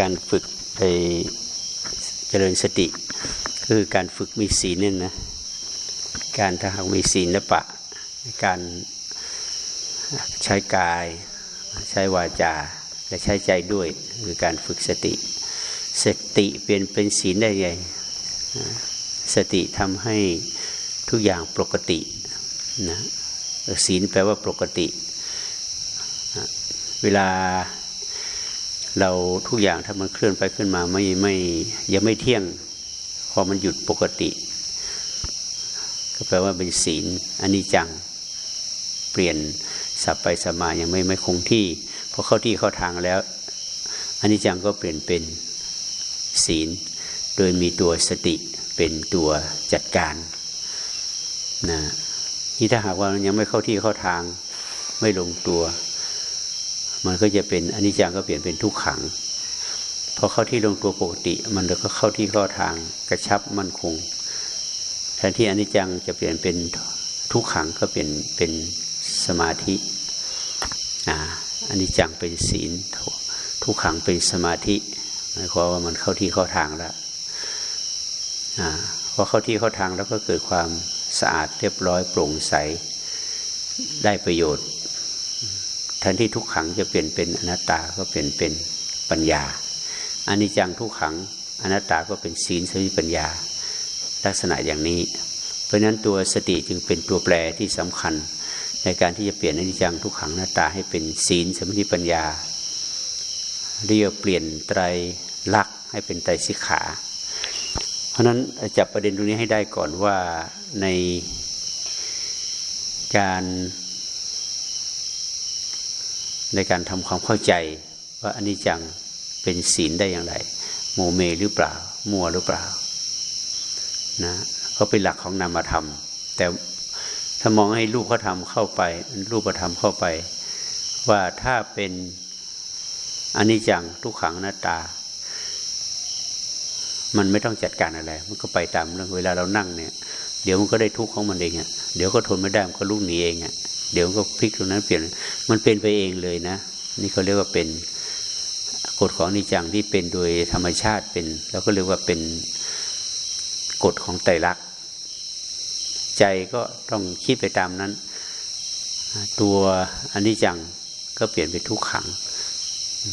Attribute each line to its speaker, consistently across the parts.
Speaker 1: การฝึกไปเจริญสติ คือการฝึกมีศีลเนี่ยนะการถ้าหากมีศีลและปะ การใช้กาย ใช้วาจาและใช้ใจด้วยคือการฝึกสติ สติเปลี่ยนเป็นศีลได้ไงสติทำให้ทุกอย่างปกตินะศีลแปลว่าปกติ เวลา เราทุกอย่างถ้ามันเคลื่อนไปขึ้นมาไม่ไม่ยังไม่เที่ยง พอมันหยุดปกติ ก็แปลว่าเป็นศีลอันนี้จัง เปลี่ยนสับไปสมายังไม่ไม่คงที่พอเข้าที่เข้าทางแล้วอันนี้จังก็เปลี่ยนเป็นศีล โดยมีตัวสติเป็นตัวจัดการนะที่ถ้าหากว่ามันยังไม่เข้าที่เข้าทางไม่ลงตัว มันก็จะเป็นอนิจจังก็เปลี่ยนเป็นทุกขังพอเข้าที่ลงตัวปกติ มันก็เข้าที่เข้าทางกระชับมั่นคงแทนที่อนิจจังจะเปลี่ยนเป็นทุกขังก็เปลี่ยนเป็นสมาธิอ่าอนิจจังเป็นศีลทุกขังเป็นสมาธิหมายความว่ามันเข้าที่เข้าทางแล้วอ่าพอเข้าที่เข้าทางแล้วก็เกิดความสะอาดเรียบร้อยโปร่งใสได้ประโยชน์ ทนที่ทุกขังจะเปลี่ยนเป็นอนัตตาก็เปลี่ยนเป็นปัญญาอันนี้จังทุกขังอนัตตาก็เป็นศีลสวิปัญญา ลักษณะอย่างนี้ เพราะนั้นตัวสติจึงเป็นตัวแปรที่สำคัญ ในการที่จะเปลี่ยนอนิจจังทุกขังอนัตตาให้เป็นศีลสมาธิปัญญาเรียกเปลี่ยนไตรลักษณ์ให้เป็นไตรสิกขา เพราะนั้นจับประเด็นตรงนี้ให้ได้ก่อนว่าในการ ในการทำความเข้าใจว่าอันนี้จังเป็นศีลได้อย่างไรโมเมหรือเปล่า มัวหรือเปล่านะเขาเป็นหลักของนามธรรม แต่ถ้ามองให้รูปเขาทำเข้าไป รูปธรรมเข้าไป ว่าถ้าเป็นอันนี้จังทุกขังหน้าตา มันไม่ต้องจัดการอะไร มันก็ไปตามเรื่องเวลาเรานั่งเนี่ย เดี๋ยวมันก็ได้ทุกข์ของมันเองอะ่ะเดี๋ยวก็ทนไม่ได้มันก็ลุกหนีเองอะ่ะ เดี๋ยวก็พลิกตรงนั้นเปลี่ยน มันเป็นไปเองเลยนะ นี่เขาเรียกว่าเป็นกฎของนิจังที่เป็นโดยธรรมชาติเป็น แล้วก็เรียกว่าเป็นกฎของไตรลักษณ์ใจก็ต้องคิดไปตามนั้น ตัวอนนี้จังก็เปลี่ยนเป็นทุกขัง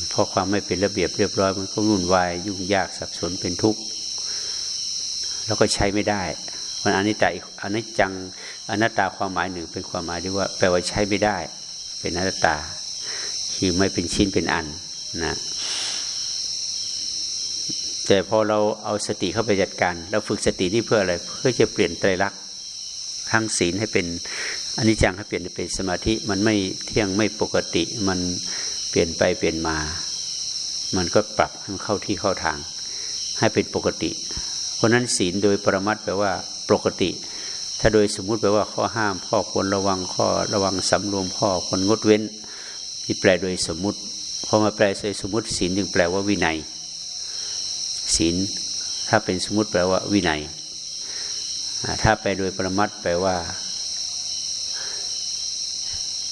Speaker 1: เพราะความไม่เป็นระเบียบเรียบร้อย มันก็วุ่นวายยุ่งยากสับสนเป็นทุกข์แล้วก็ใช้ไม่ได้มันอนิจจ์อนิจจัง อนัตตาความหมายหนึ่งเป็นความหมายที่ว่าแปลว่าใช้ไม่ได้ เป็นอนัตตา คือไม่เป็นชิ้นเป็นอันนะแต่พอเราเอาสติเข้าไปจัดการเราฝึกสตินี่เพื่ออะไร เพื่อจะเปลี่ยนไตรลักษณ์ทั้งศีลให้เป็นอนิจจังให้เปลี่ยนเป็นสมาธิมันไม่เที่ยงไม่ปกติ มันเปลี่ยนไปเปลี่ยนมา มันก็ปรับให้มันเข้าที่เข้าทาง ให้เป็นปกติ เพราะนั้นศีลโดยปรมัตแปลว่าปกติ ถ้าโดยสมมุติแปลว่าข้อห้าม ข้อควรระวังข้อระวังสำรวมข้อควรงดเว้นที่แปลโดยสมมุติพอมาแปลโดยสมมุติศีลจึงแปลว่าวินัยศีลถ้าเป็นสมมุติแปลว่าวินัยถ้าแปลโดยปรมัตแปลว่า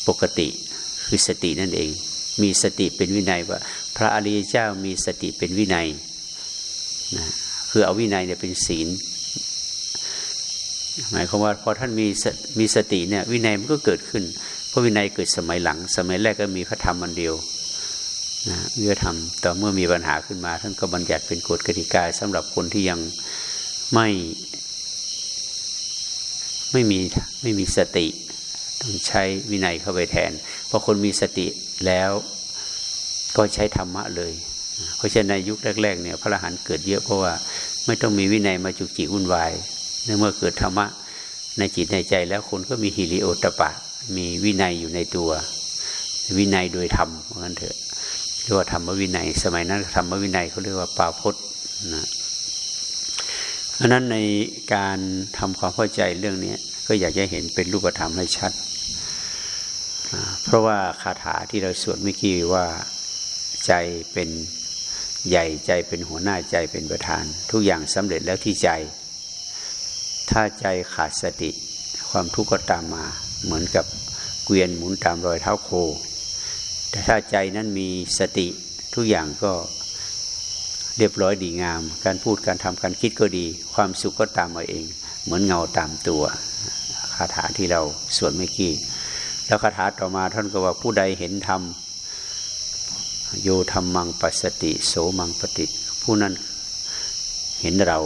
Speaker 1: ปกติคือสตินั่นเอง มีสติเป็นวินัยว่า พระอริยเจ้ามีสติเป็นวินัยนะคือเอาวินัยเนี่ยเป็นศีล หมายความว่าพอท่านมีมีสติเนี่ยวินัยมันก็เกิดขึ้น เพราะวินัยเกิดสมัยหลัง สมัยแรกก็มีพระธรรมอันเดียวนะวิธรรมแต่เมื่อมีปัญหาขึ้นมา ท่านก็บัญญัติเป็นกฎกติกาสำหรับคนที่ยังไม่ไม่มีไม่มีสติ ต้องใช้วินัยเข้าไปแทนพอคนมีสติแล้วก็ใช้ธรรมะเลย เพราะฉะนั้นในยุคแรกๆเนี่ยพระอรหันต์เกิดเยอะเพราะว่าไม่ต้องมีวินัยมาจุกจิกวุ่นวาย ในเมื่อเกิดธรรมะในจิตในใจแล้วคนก็มีฮิริโอตปะ มีวินัยอยู่ในตัว วินัยโดยธรรมเพราะงั้นเถอะเรียกว่าธรรมวินัย สมัยนั้นธรรมวินัยเขาเรียกว่าปาพจน์นะเพราะนั้นในการทำความเข้าใจเรื่องนี้ก็อยากจะเห็นเป็นรูปธรรมให้ชัด เพราะว่าคาถาที่เราสวดเมื่อกี้ว่าใจเป็นใหญ่ใจเป็นหัวหน้าใจเป็นประธาน ทุกอย่างสำเร็จแล้วที่ใจ ถ้าใจขาดสติ ความทุกข์ก็ตามมา เหมือนกับเกวียนหมุนตามรอยเท้าโค แต่ถ้าใจนั้นมีสติทุกอย่างก็เรียบร้อยดีงาม การพูดการทำการคิดก็ดี ความสุขก็ตามมาเอง เหมือนเงาตามตัวคาถาที่เราสวดเมื่อกี้แล้วคาถาต่อมาท่านก็ว่าผู้ใดเห็นธรรมโยธรรมังปัสสติ โสมังปฏิผู้นั้นเห็นเรา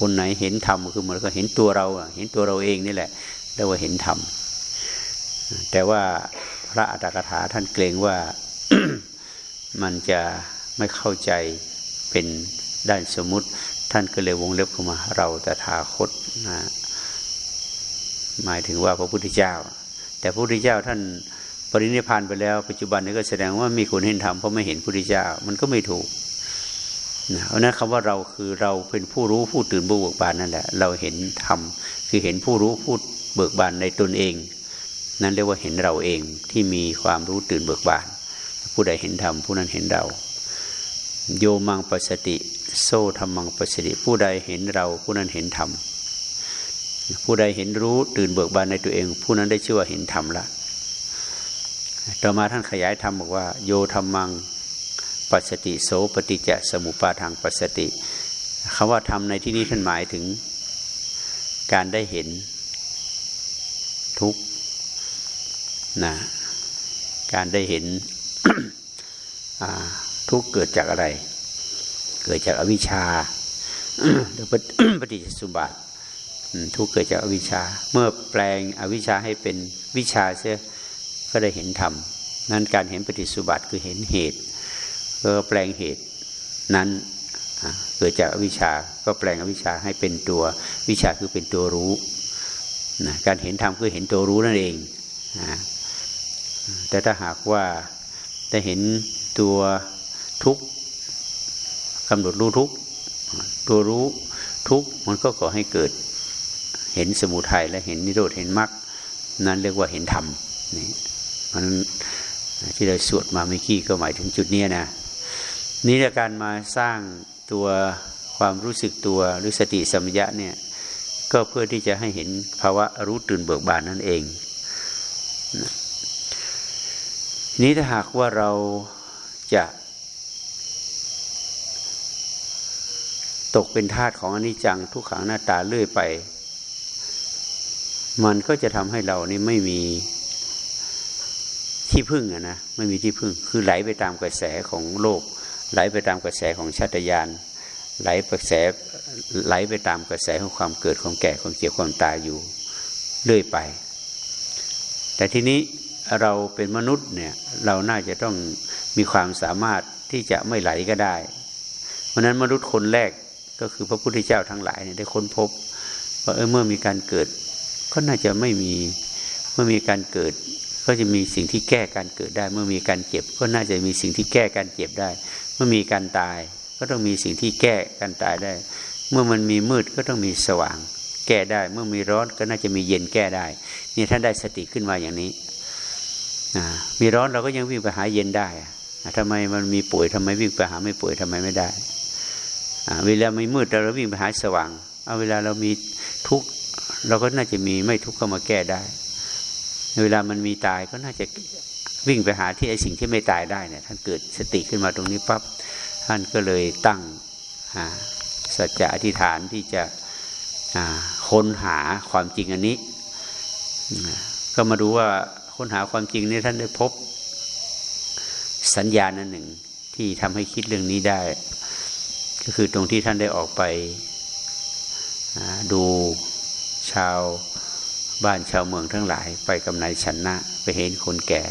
Speaker 1: คนไหนเห็นธรรมคือมันก็เห็นตัวเราเห็นตัวเราเองนี่แหละเรียกว่าเห็นธรรมแต่ว่าพระอัตถกถาท่านเกรงว่ามันจะไม่เข้าใจเป็นด้านสมมุติ ท่านก็เลยวงเล็บเข้ามาเราแต่ทาคตนะหมายถึงว่าพระพุทธเจ้า แต่พระพุทธเจ้าท่านปรินิพานไปแล้ว ปัจจุบันนี้ก็แสดงว่ามีคนเห็นธรรมเพราะไม่เห็นพระพุทธเจ้า มันก็ไม่ถูก นะเพราะนั้นคำว่าเราคือเราเป็นผู้รู้ผู้ตื่นผู้เบิกบานนั่นแหละ เราเห็นธรรมคือเห็นผู้รู้ผู้เบิกบานในตนเอง นั่นเรียกว่าเห็นเราเองที่มีความรู้ตื่นเบิกบาน ผู้ใดเห็นธรรมผู้นั้นเห็นเรา โยมังปสติ โซธรรมังปสติ ผู้ใดเห็นเราผู้นั้นเห็นธรรมผู้ใดเห็นรู้ตื่นเบิกบานในตัวเอง ผู้นั้นได้ชื่อว่าเห็นธรรมละต่อมาท่านขยายธรรมบอกว่า โยธรรมัง ปัสติโสปฏิจจสมุปาทางปัสติคำว่าธรรมในที่นี้ท่านหมายถึงการได้เห็นทุกนะการได้เห็นทุกเกิดจากอะไร เกิดจากอวิชชาหรือปฏิจจสุบัติทุกเกิดจากอวิชชา เมื่อแปลงอวิชชาให้เป็นวิชาเสียก็ได้เห็นธรรมนั้นการเห็นปฏิสุบัติคือเห็นเหตุ ก็แปลงเหตุนั้นเกิดจากวิชาก็แปลงอวิชาให้เป็นตัววิชาคือเป็นตัวรู้นะการเห็นธรรมคือเห็นตัวรู้นั่นเองนะแต่ถ้าหากว่าได้เห็นตัวทุกกำหนดรู้ทุกตัวรู้ทุกมันก็ก่อให้เกิดเห็นสมุทัยและเห็นนิโรธเห็นมรรคนั้นเรียกว่าเห็นธรรมนี่มันที่เราสวดมาเมื่อกี้ก็หมายถึงจุดนี้นะ นี่การมาสร้างตัวความรู้สึกตัวหรือสติสัมยะเนี่ยก็เพื่อที่จะให้เห็นภาวะรู้ตื่นเบิกบานนั่นเองนี้ถ้าหากว่าเราจะตกเป็นทาสของอนิจจังทุกขังหน้าตาเลื่อยไป มันก็จะทำให้เรานี่ไม่มีที่พึ่งอะนะไม่มีที่พึ่งคือไหลไปตามกระแสของโลก ไหลไปตามกระแสของชาตยานไหลกระแสไหลไปตามกระแสของความเกิดความแก่ความเจ็บความตายอยู่เรื่อยไป แต่ทีนี้เราเป็นมนุษย์เนี่ยเราน่าจะต้องมีความสามารถที่จะไม่ไหลก็ได้ เพราะนั้นมนุษย์คนแรกก็คือพระพุทธเจ้าทั้งหลายเนี่ยได้ค้นพบว่าเออเมื่อมีการเกิด ก็น่าจะไม่มีเมื่อมีการเกิด ก็จะมีสิ่งที่แก้การเกิดได้ เมื่อมีการเจ็บ ก็น่าจะมีสิ่งที่แก้การเจ็บได้ มื่อมีการตายก็ต้องมีสิ่งที่แก้การตายได้ เมื่อมันมีมืดก็ต้องมีสว่าง แก้ได้ เมื่อมีร้อนก็น่าจะมีเย็นแก้ได้ นี่ท่านได้สติขึ้นมาอย่างนี้มีร้อนเราก็ยังวิ่งไปหาเย็นได้ทำไมมันมีป่วยทำไมวิ่งไปหาไม่ป่วยทำไมไม่ได้เวลาไม่มืดเราวิ่งไปหาสว่างเอาเวลาเรามีทุกข์เราก็น่าจะมีไม่ทุกข์เข้ามาแก้ได้ เวลามันมีตายก็น่าจะ วิ่งไปหาที่ไอ้สิ่งที่ไม่ตายได้เนี่ยท่านเกิดสติขึ้นมาตรงนี้ปั๊บท่านก็เลยตั้งสัจจะอธิษฐานที่จะค้นหาความจริงอันนี้ ก็มาดูว่าค้นหาความจริงนี่ท่านได้พบสัญญาณนันหนึ่งที่ทำให้คิดเรื่องนี้ได้ ก็คือตรงที่ท่านได้ออกไปดูชาวบ้านชาวเมืองทั้งหลาย ไปกำนายชนะ ไปเห็นคนแก่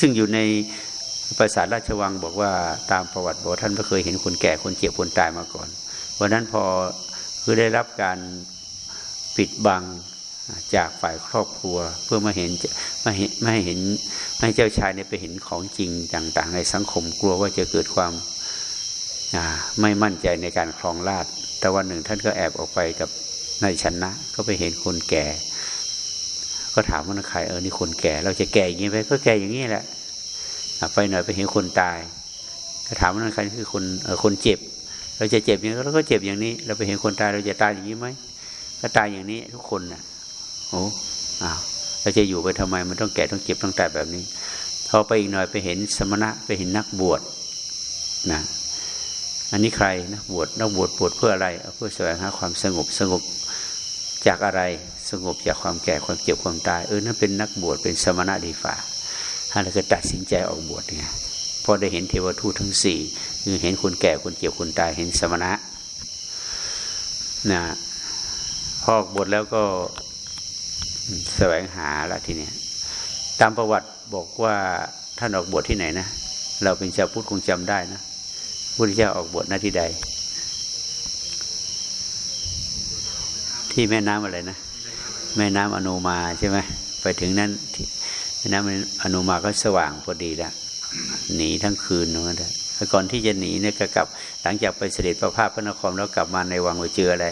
Speaker 1: ซึ่งอยู่ในปราสาทราชวังบอกว่าตามประวัติบอกท่านไม่เคยเห็นคนแก่คนเจ็บคนตายมาก่อนวันนั้นพอคือได้รับการปิดบังจากฝ่ายครอบครัว เพื่อมาเห็นไม่เห็นไม่เห็นไม่เจ้าชายเนี่ยไปเห็นของจริงต่าง ๆ ในสังคมกลัวว่าจะเกิดความไม่มั่นใจในการครองราชแต่วันหนึ่งท่านก็แอบออกไปกับนายชนะ ก็ไปเห็นคนแก่ ก็ถามว่าใครเออนี่คนแก่ เราจะแก่อย่างนี้ไปก็แก่อย่างนี้แหละไปหน่อยไปเห็นคนตายก็ถามว่าใครคือคนเออคนเจ็บ เราจะเจ็บอย่างนี้เราก็เจ็บอย่างนี้ เราไปเห็นคนตายเราจะตายอย่างนี้ไหมก็ตายอย่างนี้ทุกคนนะ่ะโอ้อ้าวเราจะอยู่ไปทำไมมันต้องแก่ต้องเจ็บต้องตายแบบนี้พอไปอีกหน่อยไปเห็นสมณะไปเห็นนักบวชนะอันนี้ใครนักบวชนักบวชบวชเพื่ออะไรเพื่อแสวงหาความสงบสงบจากอะไร สงบจากความแก่ความเจ็บความตายเออนั่นเป็นนักบวชเป็นสมณะดีฝ่าท่านก็ตัดสินใจออกบวชไงพอได้เห็นเทวทูตทั้งสี่คือเห็นคนแก่คนเจ็บคนตายเห็นสมณะนะพอกบวชแล้วก็แสวงหาละทีเนี้ยตามประวัติบอกว่าท่านออกบวชที่ไหนนะ เราเป็นชาวพุทธคงจำได้นะพุทธเจ้าออกบวชหน้าที่ใด ที่แม่น้ำอะไรนะ แม่น้ำอนุมาใช่ไหมไปถึงนั้นแม่น้ำอนุมาก็สว่างพอดีแล้วหนีทั้งคืนนั่นแหละก่อนที่จะหนีเนี่ยก็กลับ หลังจากไปเสด็จประพาสพระนครแล้วกลับมาในวังไปเจออะไร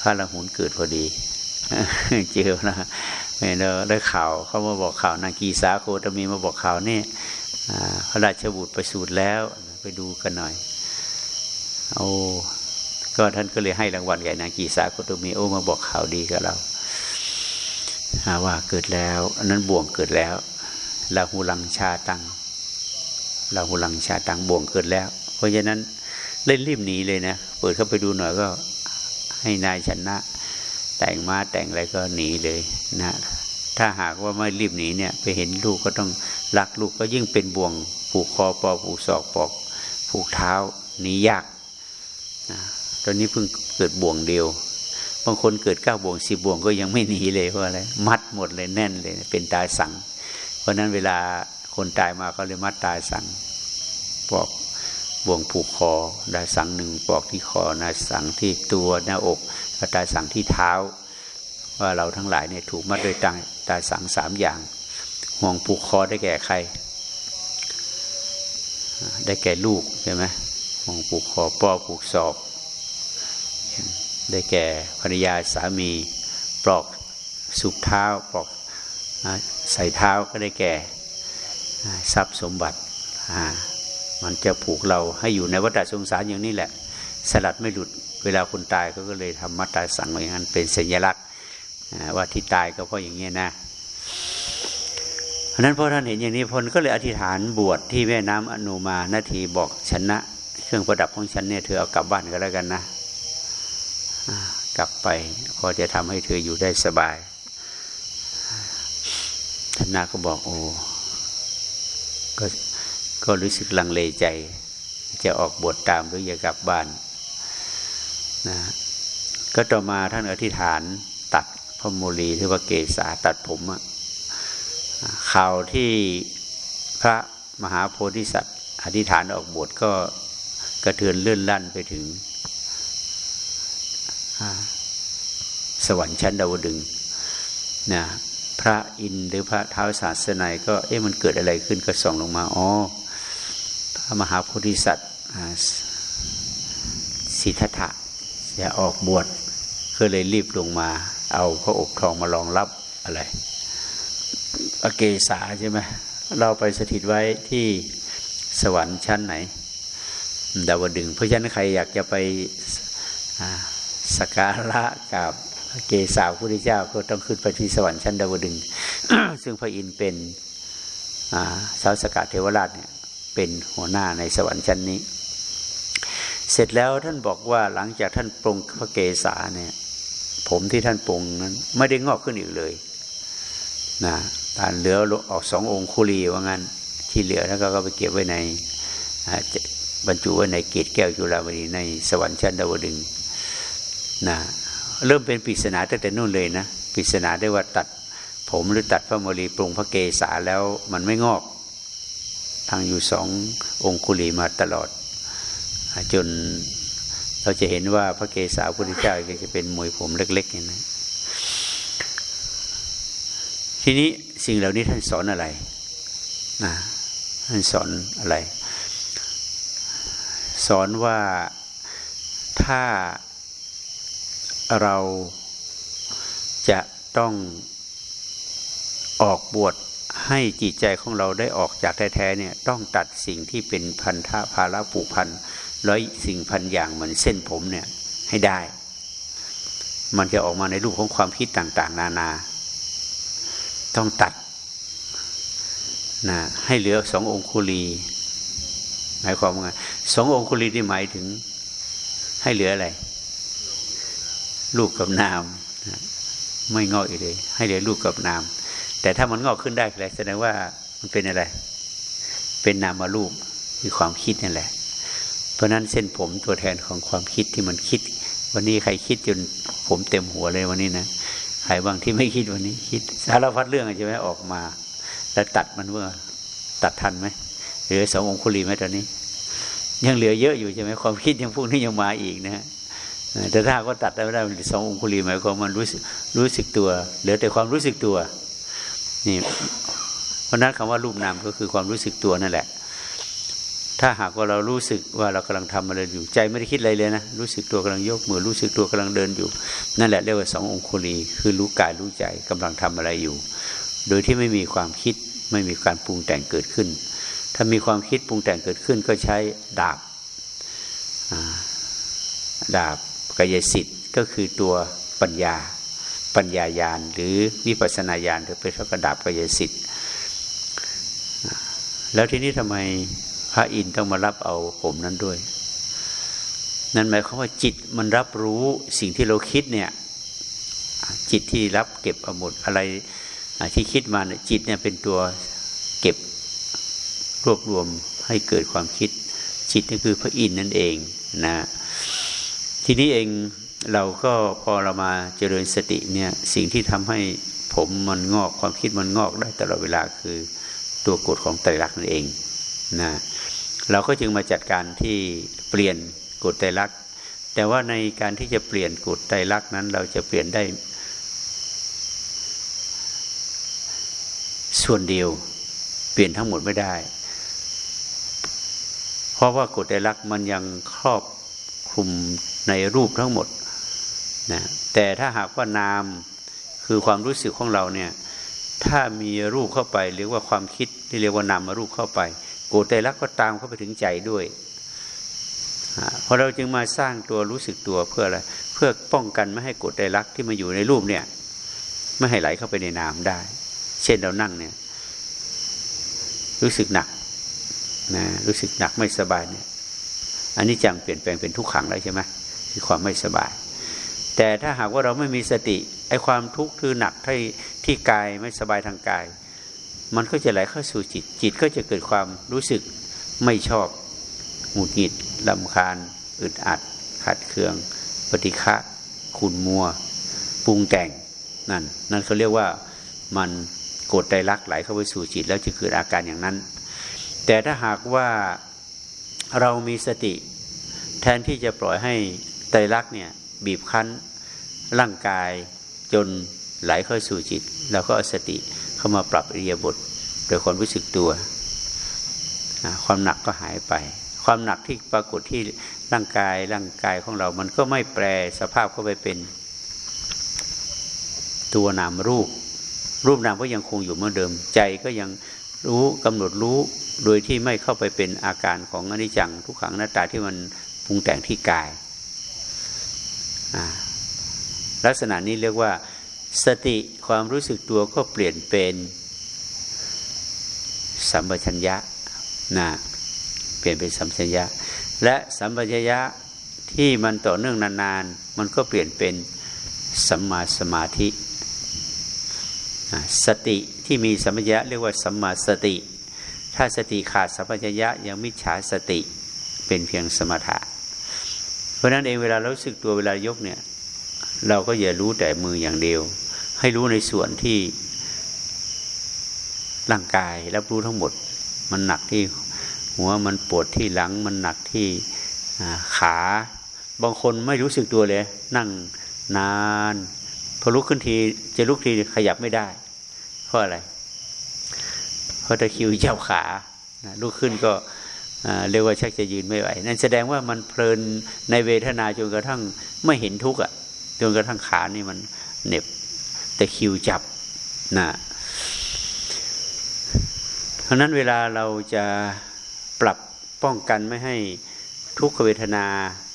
Speaker 1: พระละหุนเกิดพอดีเจอนะเนอะได้ข่าวเขามาบอกข่าวนางกีสาโคตมีมาบอกข่าวนี่พระราชบุตรไปสูตรแล้ว ไปดูกันหน่อย โอ้ ก็ท่านก็เลยให้รางวัลแก่นางกีสาโคตมีโอมาบอกข่าวดีกับเราว่าเกิดแล้วอันนั้นบ่วงเกิดแล้วลาหูลังชาตังลาหูลังชาตังบ่วงเกิดแล้ว เพราะฉะนั้นเล่นรีบหนีเลยนะเปิดเข้าไปดูหน่อยก็ให้นายชนะ แต่งมาแต่งอะไรก็หนีเลยนะถ้าหากว่าไม่รีบหนีเนี่ยไปเห็นลูกก็ต้องรักลูกก็ยิ่งเป็นบ่วงผูกคอปอผูกศอกปอกผูกเท้าหนียากนะ ตอนนี้เพิ่งเกิดบ่วงเดียว บางคนเกิดเก้าบ่วงสิบบ่วงก็ยังไม่หนีเลยเพราะอะไรมัดหมดเลยแน่นเลย เป็นตายสัง เพราะนั้นเวลาคนตายมาก็เลยมัดตายสังปอกบ่วงผูกคอได้สังหนึ่งปอกที่คอนาสังที่ตัวหน้าอกตายสังที่เท้า ว่าเราทั้งหลายเนี่ยถูกมัดโดยตายตายสังสามอย่าง ห่วงผูกคอได้แก่ใคร ได้แก่ลูกใช่ไหมห่วงผูกคอปอผูกศอก ได้แก่ภรรยาสามีปลอกสุกเท้าปลอกใส่เท้าก็ได้แก่ทรัพย์สมบัติมันจะผูกเราให้อยู่ในวัฏสงสารอย่างนี้แหละ สลัดไม่หลุดเวลาคนตายเขาก็เลยทำมัตตาสังไว้งั้นเป็นสัญลักษณ์ว่าที่ตายก็เพราะอย่างนี้นะเพราะนั้นพอท่านเห็นอย่างนี้พลก็เลยอธิษฐานบวชที่แม่น้ำอนุมานาทีบอกชนะ เครื่องประดับของฉันเนี่ยเธอเอากลับบ้านก็แล้วกันนะ กลับไป พอจะทำให้เธออยู่ได้สบายชนะก็บอกโอ้ก็ก็รู้สึกลังเลใจ จะออกบวชตามหรือจะกลับบ้านนะก็ต่อมาท่านอธิษฐานตัดพระโมลีหรือว่าเกษาตัดผมอะข่าวที่พระมหาโพธิสัตว์ อธิษฐานออกบวชก็กระเทือนเลื่อนลั่นไปถึง สวรรค์ชั้นดาวดึงนะพระอินหรือพระเท้าศาสนัยก็เอ๊ะมันเกิดอะไรขึ้นก็ส่องลงมาอ๋อพระมหาโพธิสัตว์สิทธัตถะจะออกบวชก็เลยรีบลงมา เอาพระอกทองมารองรับอะไรอเกษาใช่ไหมเราไปสถิตไว้ที่สวรรค์ชั้นไหนดาวดึงเพราะฉะนั้นใครอยากจะไป สักการะกับเกษาพระพุทธเจ้าก็ต้องขึ้นไปที่สวรรค์ชั้นดาวดึง ซึ่งพระอินทร์เป็นสาวสกัดเทวราชเนี่ยเป็นหัวหน้าในสวรรค์ชั้นนี้ เสร็จแล้วท่านบอกว่าหลังจากท่านปรงพระเกศาเนี่ย ผมที่ท่านปรงนั้นไม่ได้งอกขึ้นอีกเลยนะตานเหลือออกสององคุลีว่างั้นที่เหลือแล้วก็ไปเก็บไว้ในบรรจุไว้ในเกศแก้วจุฬาวดีในสวรรค์ชั้นดาวดึง เริ่มเป็นปริศนาตั้งแต่นู่นเลยนะปริศนาได้ว่าตัดผมหรือตัดพระโมลีปรุงพระเกศาแล้วมันไม่งอก ทางอยู่สององคุลีมาตลอด จนเราจะเห็นว่าพระเกศาพุทธเจ้าก็จะเป็นมวยผมเล็กๆอย่างนั้นทีนี้สิ่งเหล่านี้ท่านสอนอะไรนะท่านสอนอะไร สอนว่าถ้า เราจะต้องออกบวชให้จิตใจของเราได้ออกจากแท้ๆเนี่ยต้องตัดสิ่งที่เป็นพันธะภาระผูกพันร้อยสิ่งพันอย่างเหมือนเส้นผมเนี่ยให้ได้ มันจะออกมาในรูปของความคิดต่างๆ นานา ต้องตัดนะให้เหลือสององคุลีหมายความว่าสององคุลีที่หมายถึงให้เหลืออะไร ลูกกับนามไม่งอกอีกเลย ให้เหลือลูกกับนาม แต่ถ้ามันงอกขึ้นได้แสดงว่ามันเป็นอะไร เป็นนามารูปคือความคิดนั่นแหละ เพราะนั้นเส้นผมตัวแทนของความคิดที่มันคิด วันนี้ใครคิดจนผมเต็มหัวเลยวันนี้นะใครบางที่ไม่คิดวันนี้คิดสารพัดเรื่องใช่ไหมออกมา แล้วตัดมันเมื่อตัดทันไหมเหลือสององคุลีไหมตอนนี้ ยังเหลือเยอะอยู่ใช่ไหมความคิดยังพวกนี้ยังมาอีกนะ แต่ถ้าก็ตัดได้ไม่ได้สององคุลีหมายความมันรู้สึกรู้สึกตัวเหลือแต่ความรู้สึกตัวนี่เพราะนั้นคำว่ารูปนามก็คือความรู้สึกตัวนั่นแหละ ถ้าหากว่าเรารู้สึกว่าเรากำลังทำอะไรอยู่ ใจไม่ได้คิดอะไรเลยนะรู้สึกตัวกำลังยกมือรู้สึกตัวกำลังเดินอยู่ นั่นแหละเรียกว่าสององคุลีคือรู้กายรู้ใจกำลังทำอะไรอยู่ โดยที่ไม่มีความคิดไม่มีการปรุงแต่งเกิดขึ้น ถ้ามีความคิดปรุงแต่งเกิดขึ้นก็ใช้ดาบดาบ กายสิทธิ์ก็คือตัวปัญญา ปัญญายาณหรือวิปัสนาญาณหรือเป็นพระกระดาบกายสิทธิ์แล้วทีนี้ทำไมพระอินทร์ต้องมารับเอาผมนั้นด้วย นั่นหมายความว่าจิตมันรับรู้สิ่งที่เราคิดเนี่ยจิตที่รับเก็บเอาหมดอะไรที่คิดมาเนี่ยจิตเนี่ยเป็นตัวเก็บรวบรวมให้เกิดความคิด จิตนี่คือพระอินทร์นั่นเองนะ ทีนี้เองเราก็พอเรามาเจริญสติเนี่ยสิ่งที่ทำให้ผมมันงอกความคิดมันงอกได้ตลอดเวลาคือตัวกฎของไตรลักษณ์นั่นเองนะเราก็จึงมาจัดการที่เปลี่ยนกฎไตรลักษณ์แต่ว่าในการที่จะเปลี่ยนกฎไตรลักษณ์นั้น เราจะเปลี่ยนได้ส่วนเดียวเปลี่ยนทั้งหมดไม่ได้ เพราะว่ากฎไตรลักษณ์มันยังครอบคลุม ในรูปทั้งหมดนะแต่ถ้าหากว่านามคือความรู้สึกของเราเนี่ยถ้ามีรูปเข้าไปหรือว่าความคิดที่เรียกว่านามมารูปเข้าไปโกรธใจรักก็ตามเข้าไปถึงใจด้วยเพราะเราจึงมาสร้างตัวรู้สึกตัวเพื่ออะไรเพื่อป้องกันไม่ให้โกรธใจรักที่มาอยู่ในรูปเนี่ยไม่ให้ไหลเข้าไปในนามได้ เช่นเรานั่งเนี่ยรู้สึกหนักนะรู้สึกหนักไม่สบายเนี่ยอันนี้จังเปลี่ยนแปลงเป็นทุกขังแล้วใช่ไหม คือความไม่สบาย แต่ถ้าหากว่าเราไม่มีสติไอ้ความทุกข์คือหนักที่ที่กายไม่สบายทางกาย มันก็จะไหลเข้าสู่จิต จิตก็จะเกิดความรู้สึกไม่ชอบหงุดหงิดลำคาญ อึดอัด ขัดเคือง ปฏิฆะขุนมัวปรุงแต่งนั่นนั่นเขาเรียกว่ามันโกรธใจรักไหลเข้าไปสู่จิต แล้วจะเกิดอาการอย่างนั้น แต่ถ้าหากว่าเรามีสติ แทนที่จะปล่อยให้ ไตรลักษณ์เนี่ยบีบคั้นร่างกายจนไหลเข้าสู่จิตเราก็สติเข้ามาปรับอริยบถโดยความรู้สึกตัว ความหนักก็หายไป ความหนักที่ปรากฏที่ร่างกายร่างกายของเรา มันก็ไม่แปรสภาพเข้าไปเป็นตัวนามรูป รูปนามก็ยังคงอยู่เหมือนเดิม ใจก็ยังรู้กำหนดรู้โดยที่ไม่เข้าไปเป็นอาการของอนิจจังทุกขังหน้าตาที่มันปรุงแต่งที่กาย ลักษณะนี้เรียกว่า สติความรู้สึกตัวก็เปลี่ยนเป็นสัมปชัญญะนะเปลี่ยนเป็นสัมปชัญญะ และสัมปชัญญะที่มันต่อเนื่องนานๆ มันก็เปลี่ยนเป็นสัมมาสมาธิ สติที่มีสัมปชัญญะเรียกว่าสัมมาสติ ถ้าสติขาดสัมปชัญญะยังมิจฉาสติเป็นเพียงสมถะ เพราะนั้นเองเวลาเราสึกตัวเวลายกเนี่ย เราก็อย่ารู้แต่มืออย่างเดียว ให้รู้ในส่วนที่ร่างกายรับรู้ทั้งหมด มันหนักที่หัวมันปวดที่หลัง มันหนักที่ขา บางคนไม่รู้สึกตัวเลย นั่งนานพอลุกขึ้นทีจะลุกทีขยับไม่ได้ เพราะอะไร เพราะตะคิวเจ้าขาลุกขึ้นก็ เรียกว่าชักจะยืนไม่ไหว นั่นแสดงว่ามันเพลินในเวทนาจนกระทั่งไม่เห็นทุกข์อะจนกระทั่งขานี่มันเหน็บแต่คิวจับนะเพราะนั้นเวลาเราจะปรับป้องกันไม่ให้ทุกขเวทนา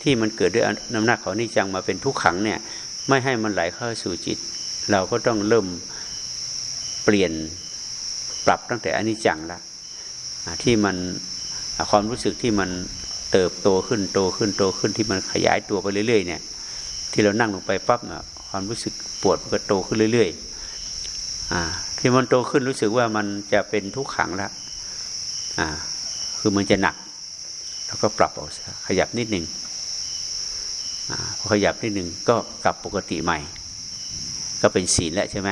Speaker 1: ที่มันเกิดด้วยน้ำหนักของนิจังมาเป็นทุกขังเนี่ย ไม่ให้มันไหลเข้าสู่จิต เราก็ต้องเริ่มเปลี่ยนปรับตั้งแต่อนิจจังละที่มัน ความรู้สึกที่มันเติบโตขึ้นโตขึ้นโตขึ้นที่มันขยายตัวไปเรื่อย ๆ เนี่ย ที่เรานั่งลงไปปั๊บเนี่ยความรู้สึกปวดมันก็โตขึ้นเรื่อยๆอ่าที่มันโตขึ้นรู้สึกว่ามันจะเป็นทุกขังแล้วอ่า คือมันจะหนัก แล้วก็ปรับออกขยับนิดหนึ่งพอขยับนิดหนึ่งก็กลับปกติใหม่ ก็เป็นศีลแล้วใช่ไหม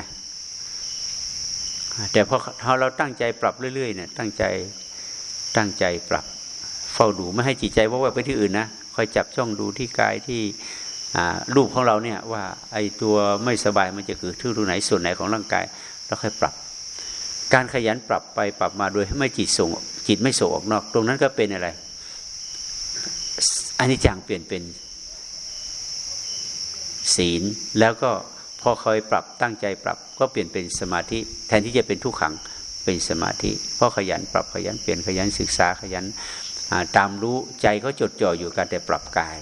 Speaker 1: แต่พอเราตั้งใจปรับเรื่อยๆเนี่ยตั้งใจ ตั้งใจปรับ เฝ้าดูไม่ให้จิตใจว่าว่าไปที่อื่นนะคอยจับจ้องดูที่กายที่รูปของเราเนี่ยว่าไอ้ตัวไม่สบายมันจะเกิดที่รงไหนส่วนไหนของร่างกายเราค่อยปรับ การขยันปรับไปปรับมาโดยให้ไม่จิตส่งจิตไม่ส่งออกนอก ตรงนั้นก็เป็นอะไรอันนี้จังเปลี่ยนเป็นศีลแล้วก็พอคอยปรับตั้งใจปรับ ก็เปลี่ยนเป็นสมาธิแทนที่จะเป็นทุกขัง เป็นสมาธิ เพราะขยันปรับขยันเปลี่ยนขยันศึกษาขยันตามรู้ใจเขาจดจ่ออยู่การแต่ปรับกาย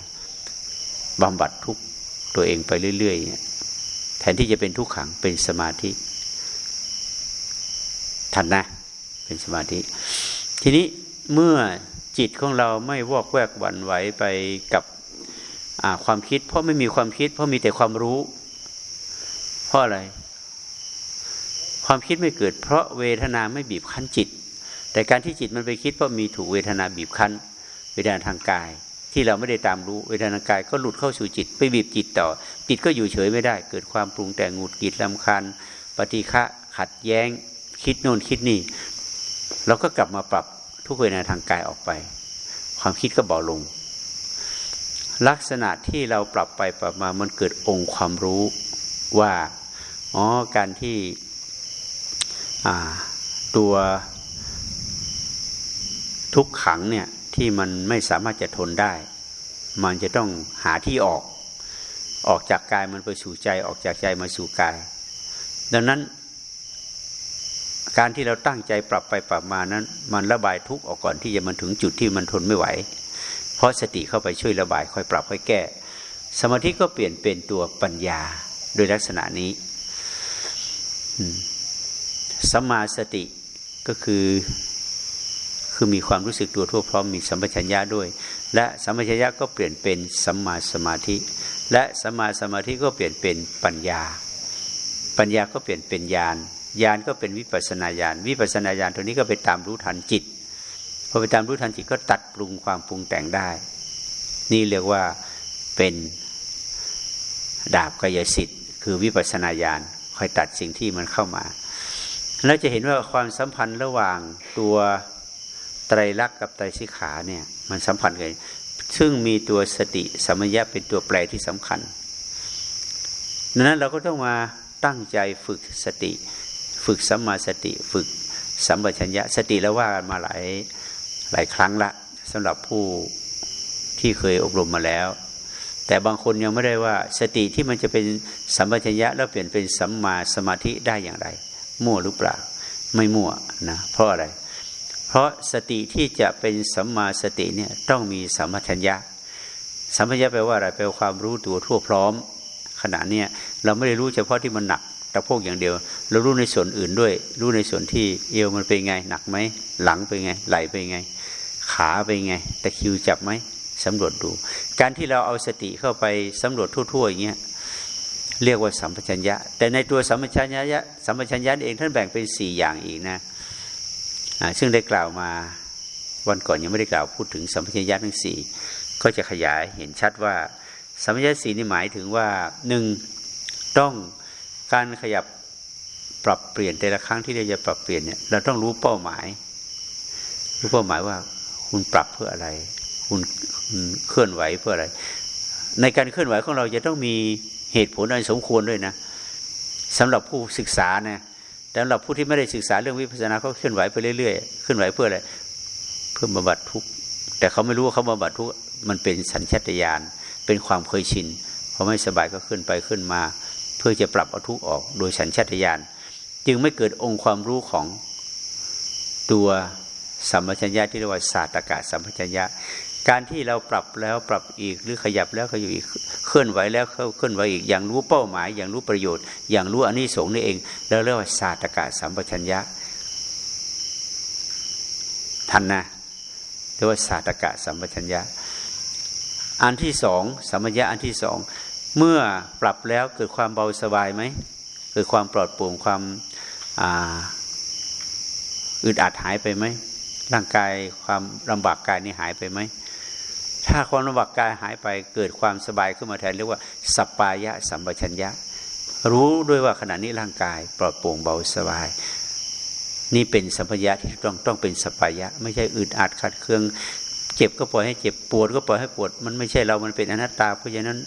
Speaker 1: บำบัดทุกตัวเองไปเรื่อยๆแทนที่จะเป็นทุกขังเป็นสมาธิทันนะ เป็นสมาธิ ทีนี้เมื่อจิตของเราไม่วอกแวกหวั่นไหวไปกับความคิด เพราะไม่มีความคิด เพราะมีแต่ความรู้ เพราะอะไร ความคิดไม่เกิด เพราะเวทนาไม่บีบคั้นจิต แต่การที่จิตมันไปคิดเพราะมีถูกเวทนาบีบคั้น เวทนาทางกาย ที่เราไม่ได้ตามรู้เวทนากายก็หลุดเข้าสู่จิต ไปบีบจิตต่อ จิตก็อยู่เฉยไม่ได้ เกิดความปรุงแต่งงุดกิดลำคันปฏิฆะขัดแย้ง คิดโน่นคิดนี่เราก็กลับมาปรับทุกเวทนาทางกายออกไป ความคิดก็เบาลง ลักษณะที่เราปรับไปปรับมามันเกิดองค์ความรู้ว่าอ๋อการที่ ตัวทุกขังเนี่ยที่มันไม่สามารถจะทนได้ มันจะต้องหาที่ออก ออกจากกายมันไปสู่ใจออกจากใจมาสู่กาย ดังนั้น การที่เราตั้งใจปรับไปปรับมานั้น มันระบายทุกข์ออกก่อนที่จะมันถึงจุดที่มันทนไม่ไหว เพราะสติเข้าไปช่วยระบาย ค่อยปรับค่อยแก้ สมาธิก็เปลี่ยนเป็นตัวปัญญาโดยลักษณะนี้ สัมมาสติก็คือคือมีความรู้สึกตัวทั่วพร้อมมีสัมปชัญญะด้วย และสัมปชัญญะก็เปลี่ยนเป็นสัมมาสมาธิ และสัมมาสมาธิก็เปลี่ยนเป็นปัญญา ปัญญาก็เปลี่ยนเป็นญาณญาณก็เป็นวิปัสนาญาณวิปัสนาญาณตัวนี้ก็ไปตามรู้ทันจิตพอไปตามรู้ทันจิตก็ตัดปรุงความปรุงแต่งได้ นี่เรียกว่าเป็นดาบกายสิทธิ์ คือวิปัสนาญาณคอยตัดสิ่งที่มันเข้ามา เราจะเห็นว่าความสัมพันธ์ระหว่างตัวไตรลักษณ์กับไตรสิขาเนี่ยมันสัมพันธ์กันซึ่งมีตัวสติสมัยะเป็นตัวแปรที่สำคัญดังนั้นเราก็ต้องมาตั้งใจฝึกสติ ฝึกสัมมาสติ ฝึกสัมปชัญญะสติแล้วว่ากันมาหลายหลายครั้งละสำหรับผู้ที่เคยอบรมมาแล้ว แต่บางคนยังไม่ได้ว่าสติที่มันจะเป็นสัมปชัญญะแล้วเปลี่ยนเป็นสัมมาสมาธิได้อย่างไร มั่วหรือเปล่า ไม่มั่วนะเพราะอะไร เพราะสติที่จะเป็นสัมมาสติเนี่ยต้องมีสัมปชัญญะ สัมปชัญญะแปลว่าอะไรแปลว่าความรู้ตัวทั่วพร้อม ขณะเนี้ยเราไม่ได้รู้เฉพาะที่มันหนักตะโพกอย่างเดียว เรารู้ในส่วนอื่นด้วย รู้ในส่วนที่เอวมันเป็นไง หนักไหมหลังเป็นไง ไหลเป็นไง ขาเป็นไงตะคิวจับไหมสำรวจดู การที่เราเอาสติเข้าไปสำรวจทั่วๆอย่างเงี้ย เรียกว่าสัมปชัญญะ แต่ในตัวสัมปชัญญะสัมปชัญญะเองท่านแบ่งเป็นสี่อย่างอีกนะซึ่งได้กล่าวมาวันก่อนยังไม่ได้กล่าวพูดถึงสัมปชัญญะทั้งสี่ก็จะขยายเห็นชัดว่า สัมปชัญญะสี่นี่หมายถึงว่าหนึ่งต้องการขยับปรับเปลี่ยนแต่ละครั้งที่เราจะปรับเปลี่ยนเนี่ยเราต้องรู้เป้าหมายรู้เป้าหมายว่าคุณปรับเพื่ออะไร คุณเคลื่อนไหวเพื่ออะไร ในการเคลื่อนไหวของเราจะต้องมี เหตุผลอันสมควรด้วยนะสำหรับผู้ศึกษานะแต่สำหรับผู้ที่ไม่ได้ศึกษาเรื่องวิปัสสนาเขาเคลื่อนไหวไปเรื่อยๆเคลื่อนไหวเพื่ออะไรเพื่อบำบัดทุกข์แต่เขาไม่รู้ว่าเขาบำบัดทุกข์มันเป็นสัญชาตญาณเป็นความเคยชินพอไม่สบายก็ขึ้นไปขึ้นมา เพื่อจะปรับเอาทุกข์ออกโดยสัญชาตญาณจึงไม่เกิดองค์ความรู้ของตัวสัมปชัญญะที่เรียกว่าศาสตรกาสัมปชัญญะ การที่เราปรับแล้วปรับอีกหรือขยับแล้วขยับอีกเคลื่อนไหวแล้วเขาเคลื่อนไหวอีกอย่างรู้เป้าหมาย อย่างรู้ประโยชน์ อย่างรู้อันนี้สงนี่เองแล้วเรียกว่าศาสตกะสัมปชัญญะทันนะเรียกว่าศาสตกะสัมปชัญญะ อันที่สองสัมปชัญญะอันที่สองเมื่อปรับแล้วเกิดความเบาสบายไหมเกิดความปลอดโปร่งความอึดอัดหายไปไหมร่างกายความลำบากกายนี่หายไปไหม ถ้าความลำบากกายหายไปเกิดความสบายขึ้นมาแทนเรียกว่าสปายะสัมปชัญญะ รู้ด้วยว่าขณะนี้ร่างกายปลอดโปร่งเบาสบาย นี่เป็นสัมปชัญญะที่ต้องต้องเป็นสปายะ ไม่ใช่อึดอัดขัดเคืองเจ็บก็ปล่อยให้เจ็บปวดก็ปล่อยให้ปวด มันไม่ใช่เรามันเป็นอนัตตา เพราะฉะนั้น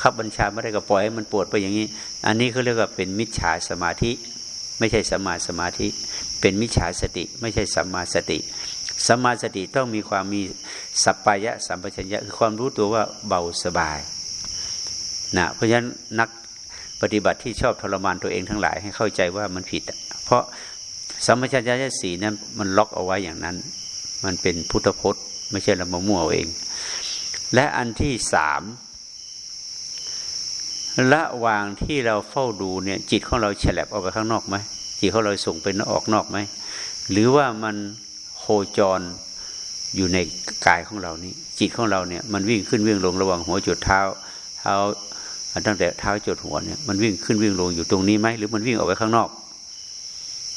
Speaker 1: ขับบัญชาไม่ได้ก็ปล่อยให้มันปวดไปอย่างนี้ อันนี้เขาเรียกว่าเป็นมิจฉาสมาธิ ไม่ใช่สมาสมาธิ เป็นมิจฉาสติ ไม่ใช่สัมมาสติ สัมมาสติต้องมีความมีสัพพายะสัมปชัญญะคือความรู้ตัวว่าเบาสบายนะเพราะฉะนั้นนักปฏิบัติที่ชอบทรมานตัวเองทั้งหลายให้เข้าใจว่ามันผิด เพราะสัมปชัญญะสีนั้นมันล็อกเอาไว้อย่างนั้น มันเป็นพุทธพจน์ ไม่ใช่เรามามั่วเอง และอันที่สามระหว่างที่เราเฝ้าดูเนี่ยจิตของเราฉลับออกไปข้างนอกไหมจิตของเราส่งไปออกนอกไหมหรือว่ามัน จรอยู่ในกายของเรานี้ จิตของเราเนี่ยมันวิ่งขึ้นวิ่งลงระหว่างหัวจุดเท้าเท้าตั้งแต่เท้าจุดหัวเนี่ยมันวิ่งขึ้นวิ่งลงอยู่ตรงนี้ไหมหรือมันวิ่งออกไปข้างนอก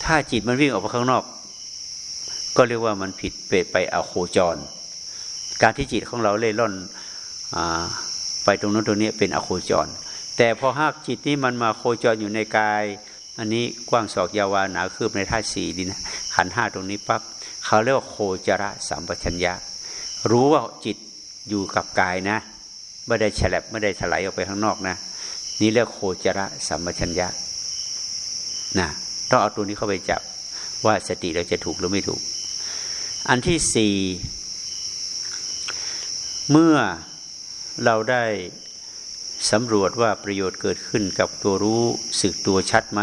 Speaker 1: ถ้าจิตมันวิ่งออกไปข้างนอก ก็เรียกว่ามันผิดไปไปอโคจร การที่จิตของเราเล่ร่อนไปตรงนั้นตรงนี้เป็นอโคจร แต่พอหากจิตนี้มันมาโคจรอยู่ในกาย อันนี้กว้างศอกยาวาหนาคืบในธาตุสี่ดินขันห้าตรงนี้ปั๊บ เขาเรียกว่าโคจระสัมปชัญญะ รู้ว่าจิตอยู่กับกายนะไม่ได้ฉลับไม่ได้ถลายออกไปข้างนอกนะ นี่เรียกโคจระสัมปชัญญะนะต้องเอาตัวนี้เข้าไปจับว่าสติเราจะถูกหรือไม่ถูก อันที่สี่เมื่อเราได้สำรวจว่าประโยชน์เกิดขึ้นกับตัวรู้สึกตัวชัดไหม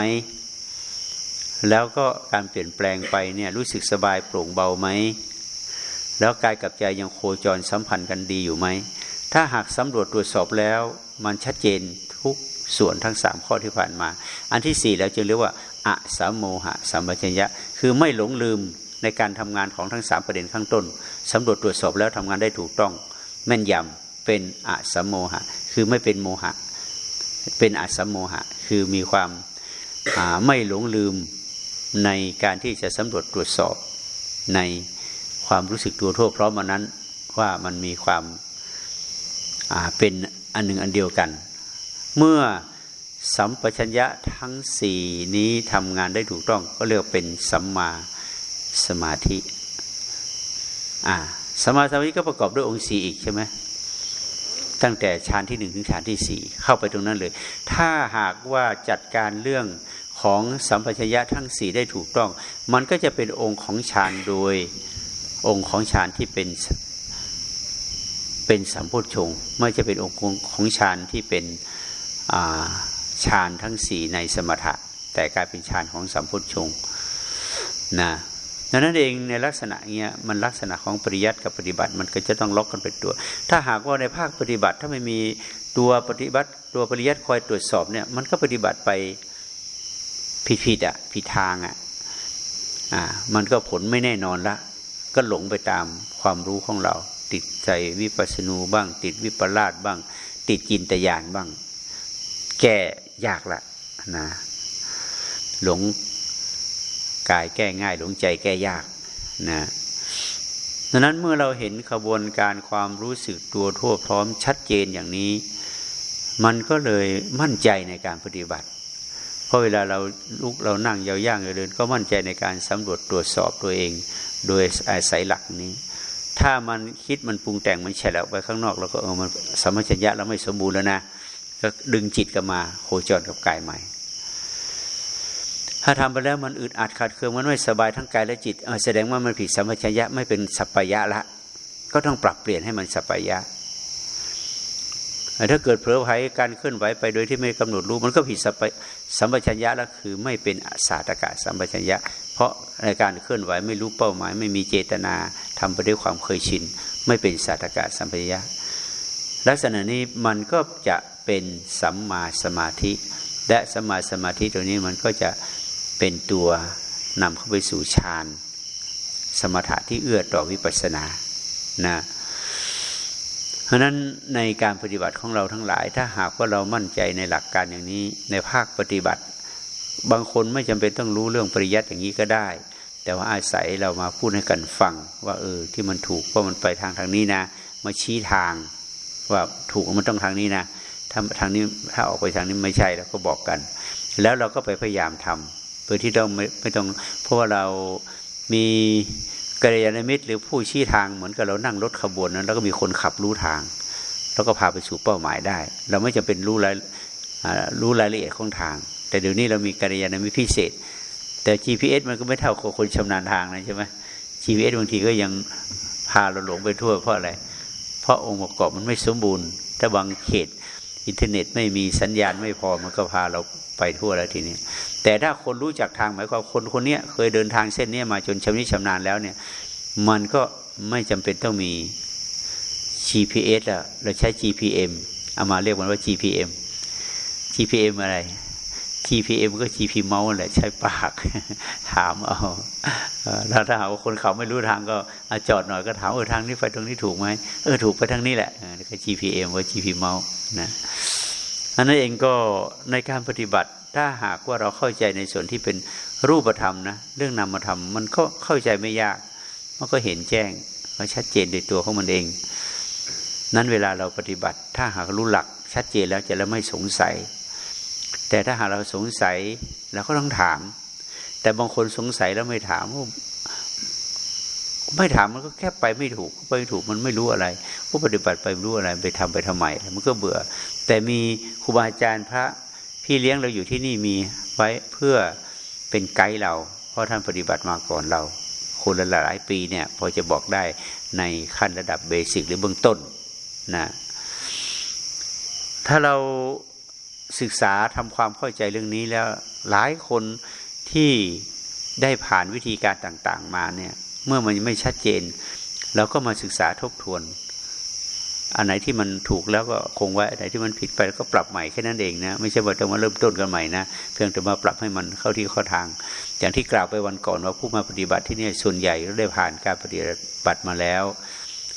Speaker 1: แล้วก็การเปลี่ยนแปลงไปเนี่ยรู้สึกสบายโปร่งเบาไหม แล้วกายกับใจยังโคจรสัมพันธ์กันดีอยู่ไหม ถ้าหากสำรวจตรวจสอบแล้วมันชัดเจนทุกส่วนทั้งสามข้อที่ผ่านมา อันที่สี่แล้วจึงเรียกว่าอะสัมโมหะสัมปชัญญะ คือไม่หลงลืมในการทำงานของทั้งสามประเด็นข้างต้นสำรวจตรวจสอบแล้วทำงานได้ถูกต้อง แม่นยำเป็นอะสัมโมหะ คือไม่เป็นโมหะ เป็นอัสมโมหะ คือมีความไม่หลงลืม ในการที่จะสำรวจตรวจสอบในความรู้สึกตัวทั่วพร้อมมานั้นว่ามันมีความเป็นอันหนึ่งอันเดียวกัน เมื่อสัมปชัญญะทั้งสี่นี้ทำงานได้ถูกต้องก็เรียกเป็นสัมมาสมาธิสมาสมาธิก็ประกอบด้วยองค์สี่อีกใช่ไหมตั้งแต่ฌานที่หนึ่งถึงฌานที่สี่เข้าไปตรงนั้นเลย ถ้าหากว่าจัดการเรื่อง ของสัมปชัญญะทั้งสี่ได้ถูกต้อง มันก็จะเป็นองค์ของฌานโดยองค์ของฌานที่เป็นเป็นสัมโพชงไม่จะเป็นองค์ของฌานที่เป็นฌานทั้งสี่ในสมถะ แต่กลายเป็นฌานของสัมโพชงนะดังนั้นเองในลักษณะเงี้ยมันลักษณะของปริยัติกับปฏิบัติมันก็จะต้องล็อกกันเป็นตัว ถ้าหากว่าในภาคปฏิบัติถ้าไม่มีตัวปฏิบัติ ตัวปริยัติคอยตรวจสอบเนี่ยมันก็ปฏิบัติไป ผิดๆอะผิดทางอะอ่า มันก็ผลไม่แน่นอนละ ก็หลงไปตามความรู้ของเรา ติดใจวิปัสนูบ้าง ติดวิปลาสบ้าง ติดจินตยานบ้าง แก้ยากละนะหลงกายแก้ง่าย หลงใจแก้ยากนะดังนั้นเมื่อเราเห็นขบวนการความรู้สึกตัวทั่วพร้อมชัดเจนอย่างนี้ มันก็เลยมั่นใจในการปฏิบัติ เพราะเวลาเราลุกเรานั่งยาวย่างเดิน ก็มั่นใจในการสำรวจตรวจสอบตัวเอง โดยอาศัยหลักนี้ ถ้ามันคิดมันปรุงแต่งมันแฉลบไปข้างนอกแล้วก็เออมันสมัชัญญะเราไม่สมบูรณ์แล้วนะก็ดึงจิตกลับมาโคจรกับกายใหม่ ถ้าทำไปแล้วมันอึดอัดขัดเคืองมันไม่สบายทั้งกายและจิตแสดงว่ามันผิดสัมปชัญญะไม่เป็นสัพพยะละ ก็ต้องปรับเปลี่ยนให้มันสัพพยะ ถ้าเกิดเผลอไผการเคลื่อนไหวไปโดยที่ไม่กำหนดรู้ มันก็ผิดสัมปชัญญะแล้วคือไม่เป็นศาสตกะสัมปชัญญะ เพราะในการเคลื่อนไหวไม่รู้เป้าหมาย ไม่มีเจตนาทำไปด้วยความเคยชิน ไม่เป็นศาสตกะสัมปชัญญะ ลักษณะนี้มันก็จะเป็นสัมมาสมาธิ และสัมมาสมาธิตัวนี้มันก็จะเป็นตัวนำเข้าไปสู่ฌานสมถะที่เอื้อต่อวิปัสสนานะ เพราะนั้นในการปฏิบัติของเราทั้งหลาย ถ้าหากว่าเรามั่นใจในหลักการอย่างนี้ในภาคปฏิบัติ บางคนไม่จำเป็นต้องรู้เรื่องปริยัติอย่างนี้ก็ได้ แต่ว่าอาศัยเรามาพูดให้กันฟัง ว่าเออที่มันถูกว่าะมันไปทางทางนี้นะ มาชี้ทาง ว่าถูกมันต้องทางนี้นะถ้าทางนี้ถ้าออกไปทางนี้ไม่ใช่เราก็บอกกัน แล้วเราก็ไปพยายามทำโดยที่ต้องไม่ไม่ต้องเพราะว่าเรามี กัลยาณมิตรหรือผู้ชี้ทางเหมือนกับเรานั่งรถขบวนนั้น แล้วก็มีคนขับรู้ทาง แล้วก็พาไปสู่เป้าหมายได้ เราไม่จำเป็นรู้รายรู้รายละเอียดของทาง แต่เดี๋ยวนี้เรามีกัลยาณมิตรพิเศษ แต่ GPS มันก็ไม่เท่าคนชำนาญทางนะใช่ไหม GPS บางทีก็ยังพาเราหลงไปทั่วเพราะอะไร เพราะองค์ประกอบมันไม่สมบูรณ์ ถ้าบางเขต อินเทอร์เน็ตไม่มีสัญญาณไม่พอมันก็พาเราไปทั่วแล้วทีนี้ แต่ถ้าคนรู้จักทางหมายความคนคนนี้เคยเดินทางเส้นนี้มาจนชำนิชำนาญแล้วเนี่ย มันก็ไม่จำเป็นต้องมี GPS อะเราใช้ GPM เอามาเรียกมันว่า GPM GPM อะไร GPM ก็ GP เมาส์แหละใช้ปาก ถามเอาแล้วถ้าหากว่าคนเขาไม่รู้ทางก็จอดหน่อยก็ถามเออทางนี้ไปตรงนี้ถูกไหมเออถูกไปทางนี้แหละก็ GPM ว่า GP เมาส์นะอันนั้นเองก็ในการปฏิบัติถ้าหากว่าเราเข้าใจในส่วนที่เป็นรูปธรรมนะเรื่องนามธรรมมันก็เข้าใจไม่ยาก มันก็เห็นแจ้งก็ชัดเจนในตัวของมันเอง นั้นเวลาเราปฏิบัติ ถ้าหากรู้หลักชัดเจนแล้วจะแล้วไม่สงสัย แต่ถ้าหากเราสงสัยเราก็ต้องถาม แต่บางคนสงสัยแล้วไม่ถามไม่ถามมันก็แค่ไปไม่ถูกไปไม่ถูกมันไม่รู้อะไร ผู้ปฏิบัติไปรู้อะไรไปทำไปทำไมมันก็เบื่อ แต่มีครูบาอาจารย์พระพี่เลี้ยงเราอยู่ที่นี่มีไว้เพื่อเป็นไกด์เรา เพราะท่านปฏิบัติมาก่อนเราคนละหลายปีเนี่ย พอจะบอกได้ในขั้นระดับเบสิกหรือเบื้องต้นนะถ้าเรา ศึกษาทำความเข้าใจเรื่องนี้แล้วหลายคนที่ได้ผ่านวิธีการต่างๆ มาเนี่ย เมื่อมันไม่ชัดเจนเราก็มาศึกษาทบทวน อันไหนที่มันถูกแล้วก็คงไว้อันไหนที่มันผิดไปก็ปรับใหม่แค่นั้นเองนะไม่ใช่ว่าต้องมาเริ่มต้นกันใหม่นะเพียงแต่มาปรับให้มันเข้าที่เข้าทาง อย่างที่กล่าวไปวันก่อนว่าผู้มาปฏิบัติที่นี่ส่วนใหญ่ก็ได้ผ่านการปฏิบัติมาแล้ว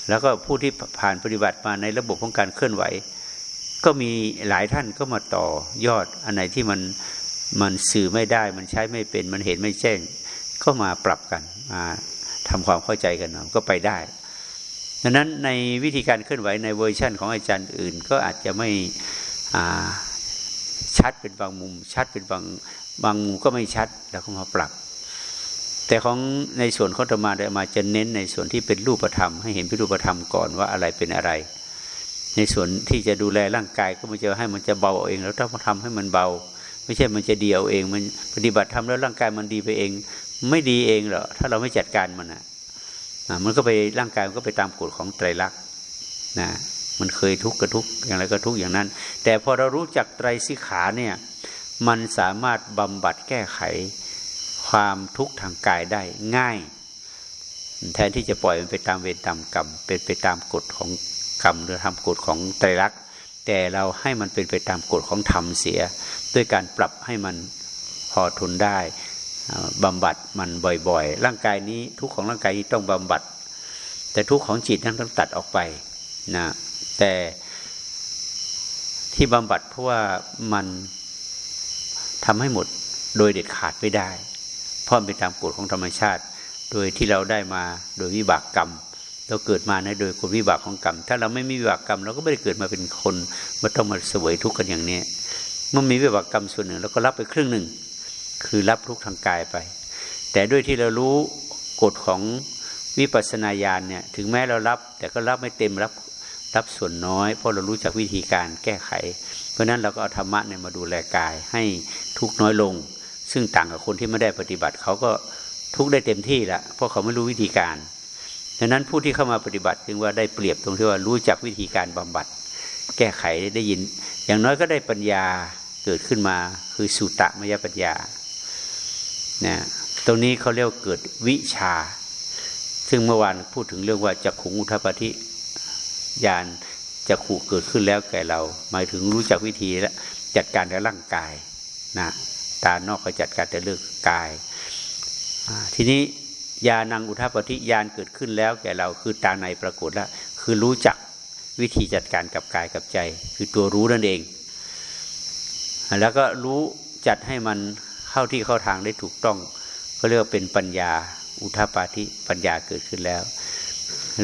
Speaker 1: แล้วก็ผู้ที่ผ่านปฏิบัติมาในระบบของการเคลื่อนไหว ก็มีหลายท่านก็มาต่อยอดอันไหนที่มันมันสื่อไม่ได้ มันใช้ไม่เป็น มันเห็นไม่แจ้ง ก็มาปรับกันมาทำความเข้าใจกันก็ไปได้ดังนั้นในวิธีการเคลื่อนไหวในเวอร์ชั่นของอาจารย์อื่น ก็อาจจะไม่ชัดเป็นบางมุม ชัดเป็นบางบางมุมก็ไม่ชัดแล้วก็มาปรับ แต่ของในส่วนของธรรมาได้มาจะเน้นในส่วนที่เป็นรูปธรรม ให้เห็นเป็นรูปธรรมก่อนว่าอะไรเป็นอะไร ในส่วนที่จะดูแลร่างกายก็ไมันจะให้มันจะเบาเองแล้วต้องมาทำให้มันเบา ไม่ใช่มันจะดีเอาเอง มันปฏิบัติทำแล้วร่างกายมันดีไปเอง ไม่ดีเองหรอถ้าเราไม่จัดการมันอะมันก็ไปร่างกายมันก็ไปตามกฎของไตรลักษณ์นะมันเคยทุกข์กระทุกอย่างไรก็ทุกอย่างนั้น แต่พอเรารู้จักไตรสิขาเนี่ยมันสามารถบำบัดแก้ไขความทุกข์ทางกายได้ง่าย แทนที่จะปล่อยมันไปตามเวรตามกรรมเป็นไปตามกฎของ กรรมหรือทำกฎของไตรลักษณ์แต่เราให้มันเป็นไปตามกฎของธรรมเสีย ด้วยการปรับให้มันพอทนได้บำบัดมันบ่อยๆ ร่างกายนี้ทุกของร่างกายนี้ต้องบำบัด แต่ทุกของจิตนั้นต้องตัดออกไปนะแต่ที่บำบัดเพราะว่ามันทำให้หมดโดยเด็ดขาดไม่ได้ เพราะเป็นตามกฎของธรรมชาติ โดยที่เราได้มาโดยวิบากกรรม เราเกิดมาในโดยคนวิบากของกรรม ถ้าเราไม่มีวิบากกรรมเราก็ไม่ได้เกิดมาเป็นคนมาต้องมาเสวยทุกข์กันอย่างนี้เมื่อมีวิบากกรรมส่วนหนึ่งเราก็รับไปครึ่งหนึ่ง คือรับทุกข์ทางกายไป แต่ด้วยที่เรารู้กฎของวิปัสสนาญาณเนี่ยถึงแม้เรารับ แต่ก็รับไม่เต็มรับรับส่วนน้อย เพราะเรารู้จักวิธีการแก้ไข เพราะนั้นเราก็เอาธรรมะเนี่ยมาดูแลกายให้ทุกน้อยลง ซึ่งต่างกับคนที่ไม่ได้ปฏิบัติเขาก็ทุกได้เต็มที่ละเพราะเขาไม่รู้วิธีการ ดังนั้นผู้ที่เข้ามาปฏิบัติจึงว่าได้เปรียบตรงที่ว่ารู้จักวิธีการบำบัด แก้ไขได้ยิน อย่างน้อยก็ได้ปัญญาเกิดขึ้นมาคือสุตตะมยปัญญานะตรงนี้เขาเรียกเกิดวิชา ซึ่งเมื่อวานพูดถึงเรื่องว่าจักขุงอุทปฏิญาณจะขู่เกิดขึ้นแล้วแก่เรา หมายถึงรู้จักวิธีและจัดการกับร่างกายนะตานอกก็จัดการแต่เรื่องกาย ทีนี้ ยานังอุทัปฏิยานเกิดขึ้นแล้วแก่เราคือตาในปรากฏแล้วคือรู้จักวิธีจัดการกับกายกับใจ คือตัวรู้นั่นเอง แล้วก็รู้จัดให้มันเข้าที่เข้าทางได้ถูกต้องก็เรียกว่าเป็นปัญญาอุทปาธิปัญญาเกิดขึ้นแล้ว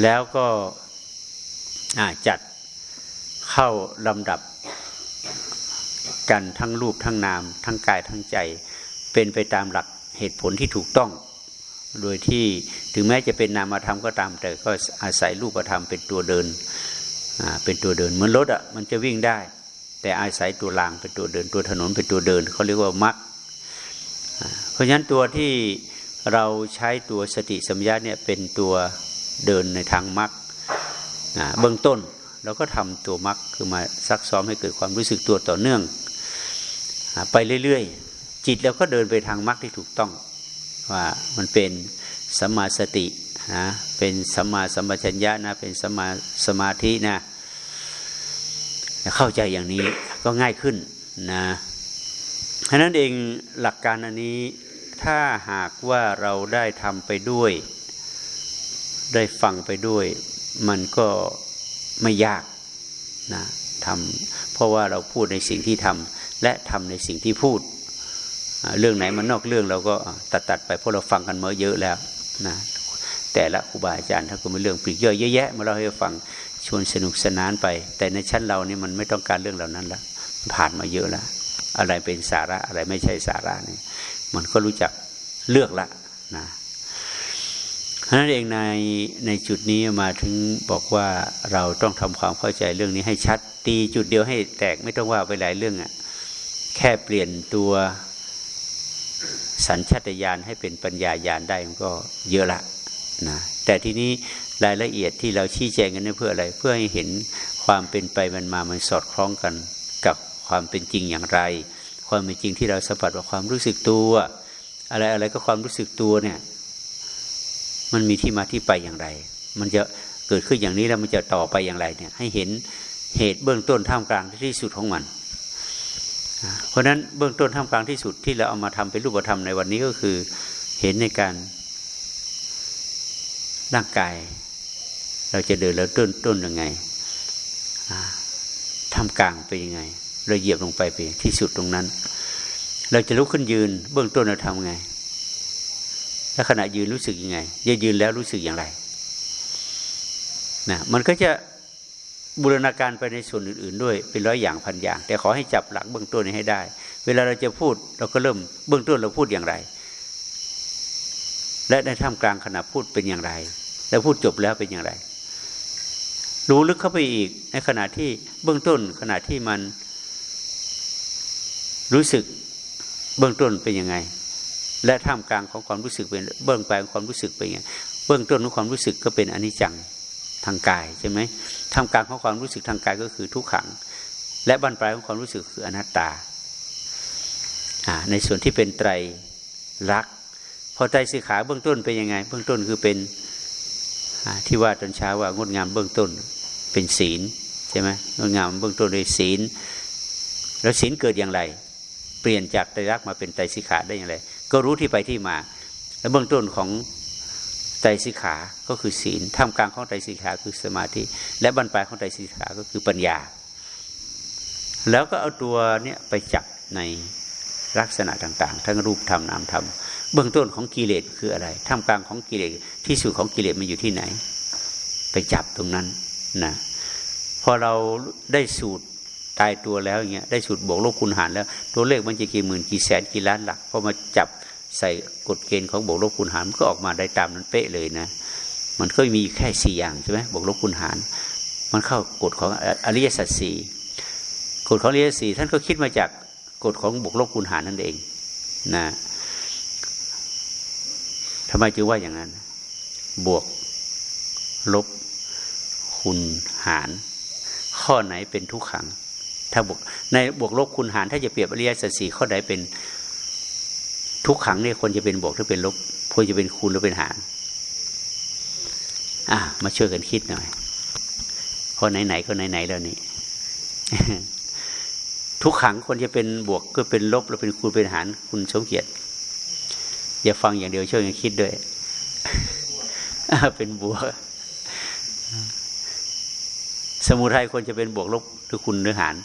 Speaker 1: แล้วก็จัดเข้าลำดับกันทั้งรูปทั้งนาม ทั้งกายทั้งใจ เป็นไปตามหลักเหตุผลที่ถูกต้อง โดยที่ถึงแม้จะเป็นนามธรรมก็ตาม แต่ก็อาศัยรูปธรรมเป็นตัวเดินเป็นตัวเดิน เหมือนรถอะมันจะวิ่งได้ แต่อาศัยตัวรางเป็นตัวเดิน ตัวถนนเป็นตัวเดินเขาเรียกว่ามักเพราะฉะนั้นตัวที่เราใช้ตัวสติสัมยาเนี่ยเป็นตัวเดินในทางมักเบื้องต้นเราก็ทำตัวมักคือมาซักซ้อมให้เกิดความรู้สึกตัวต่อเนื่อง ไปเรื่อยๆ จิตเราก็เดินไปทางมักที่ถูกต้อง ว่ามันเป็นสัมมาสตินะเป็นสัมมาสัมปชัญญะนะเป็นสัมมาสมาธินะเข้าใจอย่างนี้ก็ง่ายขึ้นนะฉะนั้นเองหลักการอันนี้ถ้าหากว่าเราได้ทำไปด้วย ได้ฟังไปด้วย มันก็ไม่ยากนะทำเพราะว่าเราพูดในสิ่งที่ทำและทำในสิ่งที่พูด เรื่องไหนมันนอกเรื่องเราก็ตัดตัดไปเพราะเราฟังกันมาเยอะแล้วนะแต่ละครูบาอาจารย์ถ้าคุณมีเรื่องปลีกย่อยเยอะแยะมาเราให้ฟังชวนสนุกสนานไป แต่ในชั้นเรานี่มันไม่ต้องการเรื่องเหล่านั้นแล้วผ่านมาเยอะแล้วอะไรเป็นสาระอะไรไม่ใช่สาระนี่มันก็รู้จักเลือกละนะเพราะนั้นเองในในจุดนี้มาถึงบอกว่าเราต้องทำความเข้าใจเรื่องนี้ให้ชัดตีจุดเดียวให้แตกไม่ต้องว่าไปหลายเรื่องอะ่ะแค่เปลี่ยนตัว สัญชาตญาณให้เป็นปัญญาญาณได้มันก็เยอะละนะแต่ทีนี้รายละเอียดที่เราชี้แจงกันนี่เพื่ออะไร เพื่อให้เห็นความเป็นไปมันมามันสอดคล้องกันกับความเป็นจริงอย่างไร ความเป็นจริงที่เราสัมผัสว่าความรู้สึกตัว อะไรอะไรก็ความรู้สึกตัวเนี่ยมันมีที่มาที่ไปอย่างไร มันจะเกิดขึ้นอย่างนี้แล้วมันจะต่อไปอย่างไรเนี่ยให้เห็นเหตุเบื้องต้นท่ามกลางที่สุดของมัน เพราะฉะนั้นเบื้องต้นท่ามกลางที่สุดที่เราเอามาทำเป็นรูปธรรมในวันนี้ก็คือ เห็นในการร่างกาย เราจะเดินแล้วต้นต้นยังไงทำกลางไปยังไง เราเหยียบลงไปไปที่สุดตรงนั้น เราจะลุกขึ้นยืน เบื้องต้นเราทำไงแล้วขณะยืนรู้สึกยังไงยืนยืนแล้วรู้สึกอย่างไรนะมันก็จะ บูรณาการไปในส่วนอื่น ๆ ด้วยเป็นร้อยอย่างพันอย่าง แต่ขอให้จับหลักเบื้องต้นนี้ให้ได้ เวลาเราจะพูดเราก็เริ่มเบื้องต้นเราพูดอย่างไร และในท่ามกลางขณะพูดเป็นอย่างไร แล้วพูดจบแล้วเป็นอย่างไร รู้ลึกเข้าไปอีกในขณะที่เบื้องต้นขณะที่มัน รู้สึกเบื้องต้นเป็นยังไง และท่ามกลางของความรู้สึกเป็นเบื้องปลายของความรู้สึกเป็นยังไงเบื้องต้นของความรู้สึกก็เป็นอนิจจัง ทางกายใช่ไหมท่ามกลางของความรู้สึกทางกายก็คือทุกขัง และบรรปลายของความรู้สึกคืออนัตตา ในส่วนที่เป็นไตรลักษณ์พอไตรสิขาเบื้องต้นเป็นยังไง เบื้องต้นคือเป็นที่ว่าตอนเช้าว่างดงามเบื้องต้นเป็นศีลใช่ไหมงดงามเบื้องต้นด้วยศีล แล้วศีลเกิดอย่างไร เปลี่ยนจากไตรลักษณ์มาเป็นไตรสิกขาได้อย่างไร ก็รู้ที่ไปที่มา แล้วเบื้องต้นของ ไตรสิกขาก็คือศีลท่ามกลางของไตรสิกขาคือสมาธิ และบรรปลายของไตรสิกขาก็คือปัญญา แล้วก็เอาตัวเนี้ยไปจับในลักษณะต่าง ๆ ทั้งรูปธรรมนามธรรมเบื้องต้นของกิเลสคืออะไรท่ามกลางของกิเลสที่สุดของกิเลสมันอยู่ที่ไหน ไปจับตรงนั้นนะพอเราได้สูตรตายตัวแล้วอย่างเงี้ยได้สูตรบวกลบคูณหารแล้ว ตัวเลขมันจะกี่หมื่นกี่แสนกี่ล้านหลักพอมาจับ ใส่กฎเกณฑ์ของบวกลบคูณหารมันก็ออกมาได้ตามนั้นเป๊ะเลยนะ มันก็มีแค่สี่อย่างใช่ไหมบวกลบคูณหาร มันเข้ากฎของอริยสัจสี่กฎของอริยสัจสี่ท่านก็คิดมาจากกฎของบวกลบคูณหารนั่นเองนะทำไมจึงว่าอย่างนั้น บวกลบคูณหาร ข้อไหนเป็นทุกขัง ถ้าบวกในบวกลบคูณหาร ถ้าจะเปรียบอริยสัจสี่ข้อใดเป็น ทุกขังเนี่ยคนจะเป็นบวกหรือเป็นลบควรจะเป็นคูณหรือเป็นหารอะมาช่วยกันคิดหน่อยพอไหนๆก็ไหนๆแล้วนี่ทุกขังคนจะเป็นบวกก็เป็นลบแล้วเป็นคูณเป็นหารคุณสมเกียรติอย่าฟังอย่างเดียวช่วยกันคิดด้วยเป็นบวก สมุทัยควรจะเป็นบวกลบหรือคุณหรือหาร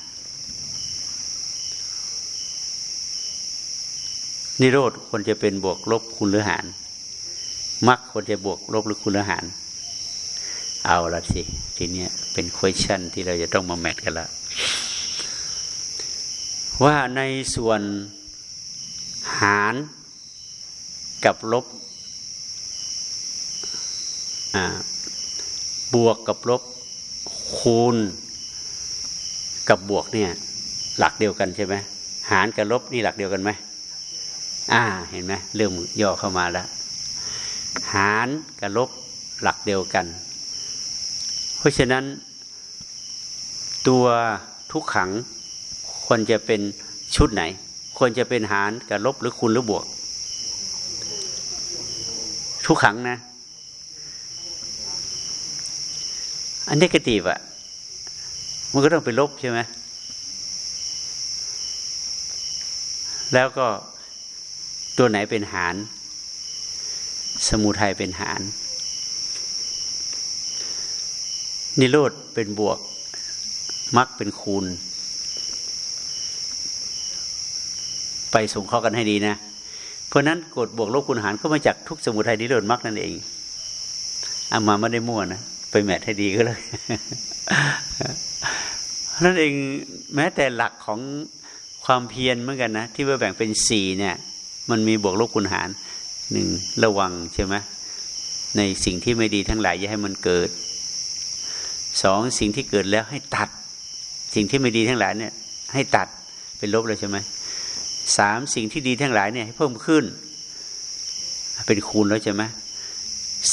Speaker 1: นิโรธควรจะเป็นบวกลบคุณหรือหารมรรคควรจะบวกลบหรือคุณหรือหาร เอาละสิทีนี้เป็น question ที่เราจะต้องมาแมทกันละว่าในส่วนหารกับลบบวกกับลบคูณ กับบวกเนี่ยหลักเดียวกันใช่ไหมหารกับลบนี่หลักเดียวกันไหม อ่าเห็นไหมเริ่มย่อเข้ามาแล้ว หารกับลบหลักเดียวกัน เพราะฉะนั้น ตัวทุกขังควรจะเป็นชุดไหน ควรจะเป็นหารกับลบหรือคูณหรือบวก ทุกขังนะ อันนี้กติบอะมันก็ต้องเป็นลบใช่ไหมแล้วก็ ตัวไหนเป็นหาร สมุทัยเป็นหาร นิโรธเป็นบวกมรรคเป็นคูณ ไปส่งข้อกันให้ดีนะ เพราะนั้นกฎบวกลบคูณหารก็มาจากทุกสมุทัยนิโรธมรรคนั่นเองอามาไม่ได้มั่วนะ ไปแมทให้ดีก็เลยนั่นเองแม้แต่หลักของความเพียรเหมือนกันนะ ที่ว่าแบ่งเป็นสี่เนี่ย มันมีบวกลบคูณหารหนึ่งระวังใช่ไหมในสิ่งที่ไม่ดีทั้งหลายอย่าให้มันเกิดสองสิ่งที่เกิดแล้วให้ตัด สิ่งที่ไม่ดีทั้งหลายเนี่ย ให้ตัดเป็นลบเลยใช่ไหมสามสิ่งที่ดีทั้งหลายเนี่ยให้เพิ่มขึ้น เป็นคูณแล้วใช่ไหม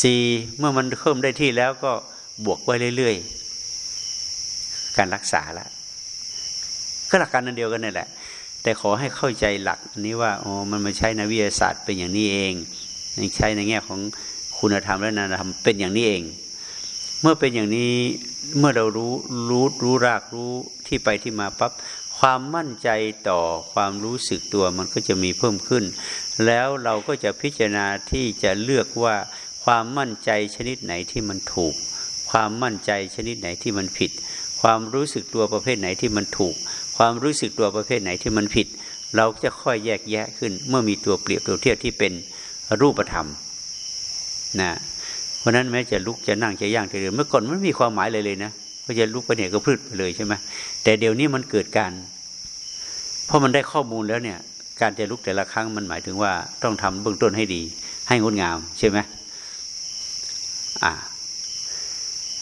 Speaker 1: สี่เมื่อมันเพิ่มได้ที่แล้วก็บวกไว้เรื่อยๆ การรักษาละก็หลักการนั้นเดียวกันนี่แหละ แต่ขอให้เข้าใจหลักนี้ว่าอ๋อมันมาใช้ในวิทยาศาสตร์เป็นอย่างนี้เองใช้ในแง่ของคุณธรรมและนามธรรมเป็นอย่างนี้เอง เมื่อเป็นอย่างนี้เมื่อเรารู้รู้รู้รากรู้ที่ไปที่มาปั๊บความมั่นใจต่อความรู้สึกตัวมันก็จะมีเพิ่มขึ้น แล้วเราก็จะพิจารณาที่จะเลือกว่าความมั่นใจชนิดไหนที่มันถูก ความมั่นใจชนิดไหนที่มันผิด ความรู้สึกตัวประเภทไหนที่มันถูก ความรู้สึกตัวประเภทไหนที่มันผิด เราจะค่อยแยกแยะขึ้น เมื่อมีตัวเปรียบตัวเทียบที่เป็นรูปธรรมนะเพราะนั้นแม้จะลุกจะนั่งจะย่างจะเดินเมื่อก่อนมันมีความหมายเลยเลยนะว่าจะลุกไปเนี่ยก็พืชไปเลยใช่ไหมแต่เดี๋ยวนี้มันเกิดการ เพราะมันได้ข้อมูลแล้วเนี่ย การจะลุกแต่ละครั้งมันหมายถึงว่าต้องทำเบื้องต้นให้ดี ให้งดงามใช่ไหมอ่า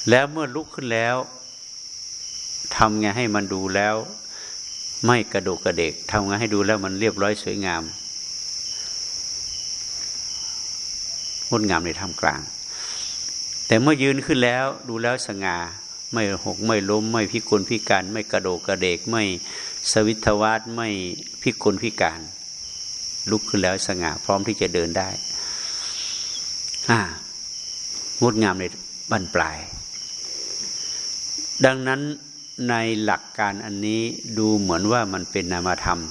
Speaker 1: แล้วเมื่อลุกขึ้นแล้วทำไงให้มันดูแล้ว ไม่กระโดกกระเดกทำงานให้ดูแล้วมันเรียบร้อยสวยงามงดงามในท่ามกลาง แต่เมื่อยืนขึ้นแล้วดูแล้วสง่าไม่หกไม่ล้ม ไม่พิกลพิการ ไม่กระโดกกระเดก ไม่สวิทวาสไม่พิกลพิการ ลุกขึ้นแล้วสง่าพร้อมที่จะเดินได้งดงามในบั้นปลาย ดังนั้น ในหลักการอันนี้ดูเหมือนว่ามันเป็นนามธรรม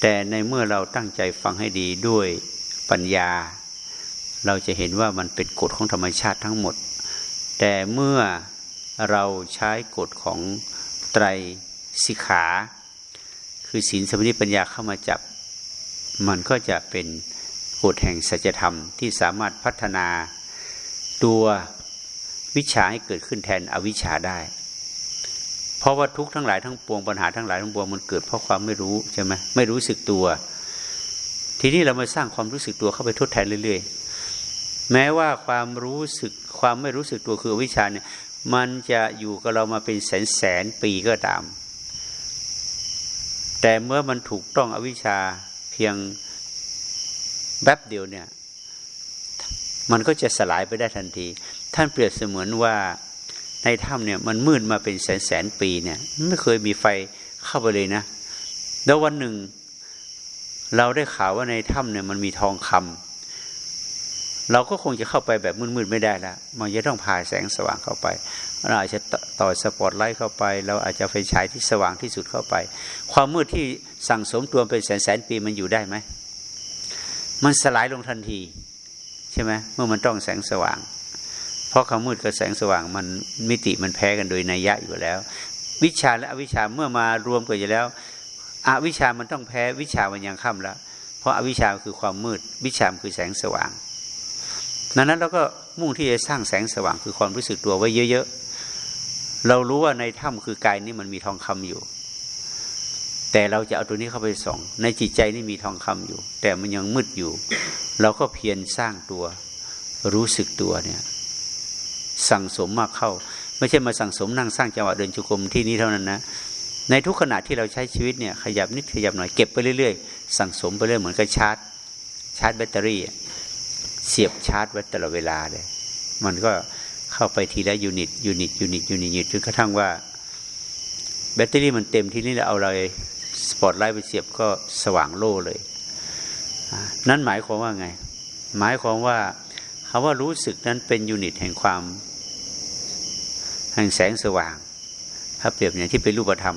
Speaker 1: แต่ในเมื่อเราตั้งใจฟังให้ดีด้วยปัญญา เราจะเห็นว่ามันเป็นกฎของธรรมชาติทั้งหมด แต่เมื่อเราใช้กฎของไตรสิขา คือศีลสมาธิปัญญาเข้ามาจับ มันก็จะเป็นกฎแห่งสัจธรรมที่สามารถพัฒนาตัววิชาให้เกิดขึ้นแทนอวิชชาได้ เพราะว่าทุกทั้งหลายทั้งปวงปัญหาทั้งหลายทั้งปวงมันเกิดเพราะความไม่รู้ใช่ไหมไม่รู้สึกตัว ทีนี้เรามาสร้างความรู้สึกตัวเข้าไปทดแทนเรื่อย ๆ แม้ว่าความรู้สึกความไม่รู้สึกตัวคือวิชาเนี่ย มันจะอยู่กับเรามาเป็นแสนแสนปีก็ตาม แต่เมื่อมันถูกต้องอวิชาเพียงแป๊บเดียวเนี่ย มันก็จะสลายไปได้ทันที ท่านเปรียบเสมือนว่า ในถ้ำเนี่ยมันมืดมาเป็นแสนแสนปีเนี่ยไม่เคยมีไฟเข้าไปเลยนะ แล้ววันหนึ่ง เราได้ข่าวว่าในถ้ำเนี่ยมันมีทองคำเราก็คงจะเข้าไปแบบมืดๆไม่ได้ล้วมันจะต้องพาแสงสว่างเข้าไปเราอาจจะต่อสปอตไลท์เข้าไป เราอาจจะไฟฉายที่สว่างที่สุดเข้าไป ความมืดที่สั่งสมตัวเป็นแสนแสนปีมันอยู่ได้ไหมมันสลายลงทันที ใช่ไหมเมื่อมันต้องแสงสว่าง เพราะความมืดกับแสงสว่างมันมิติมันแพ้กันโดยนัยยะอยู่แล้ว วิชาและอวิชาเมื่อมารวมกันอยู่แล้วอวิชามันต้องแพ้วิชามันยังค่ำแล้ว เพราะอาวิชาคือความมืด วิชามคือแสงสว่างดังนั้นเราก็มุ่งที่จะสร้างแสงสว่างคือความรู้สึกตัวไว้เยอะๆ เรารู้ว่าในถ้ำคือกายนี้มันมีทองคำอยู่ แต่เราจะเอาตัวนี้เข้าไปส่อง ในจิตใจนี่มีทองคำอยู่ แต่มันยังมืดอยู่ เราก็เพียรสร้างตัวรู้สึกตัวเนี่ย สั่งสมมากเข้า ไม่ใช่มาสั่งสมนั่งสร้างจังหวะเดินจุกรมที่นี้เท่านั้นนะ ในทุกขณะที่เราใช้ชีวิตเนี่ยขยับนิดขยับหน่อยเก็บไปเรื่อยๆ สั่งสมไปเรื่อยเหมือนกับชาร์จ ชาร์จแบตเตอรี่ เสียบชาร์จไว้ตลอดเวลาเลยมันก็เข้าไปทีละ unit unit unit unit จนกระทั่งว่า แบตเตอรี่มันเต็มที่นี่เราเอาอะไรสปอตไลท์ไปเสียบก็สว่างโร่เลย นั่นหมายความว่าไง หมายความว่าคำว่ารู้สึกนั้นเป็น unit แห่งความ แห่งแสงสว่าง ถ้าเปรียบอย่างที่เป็นรูปธรรม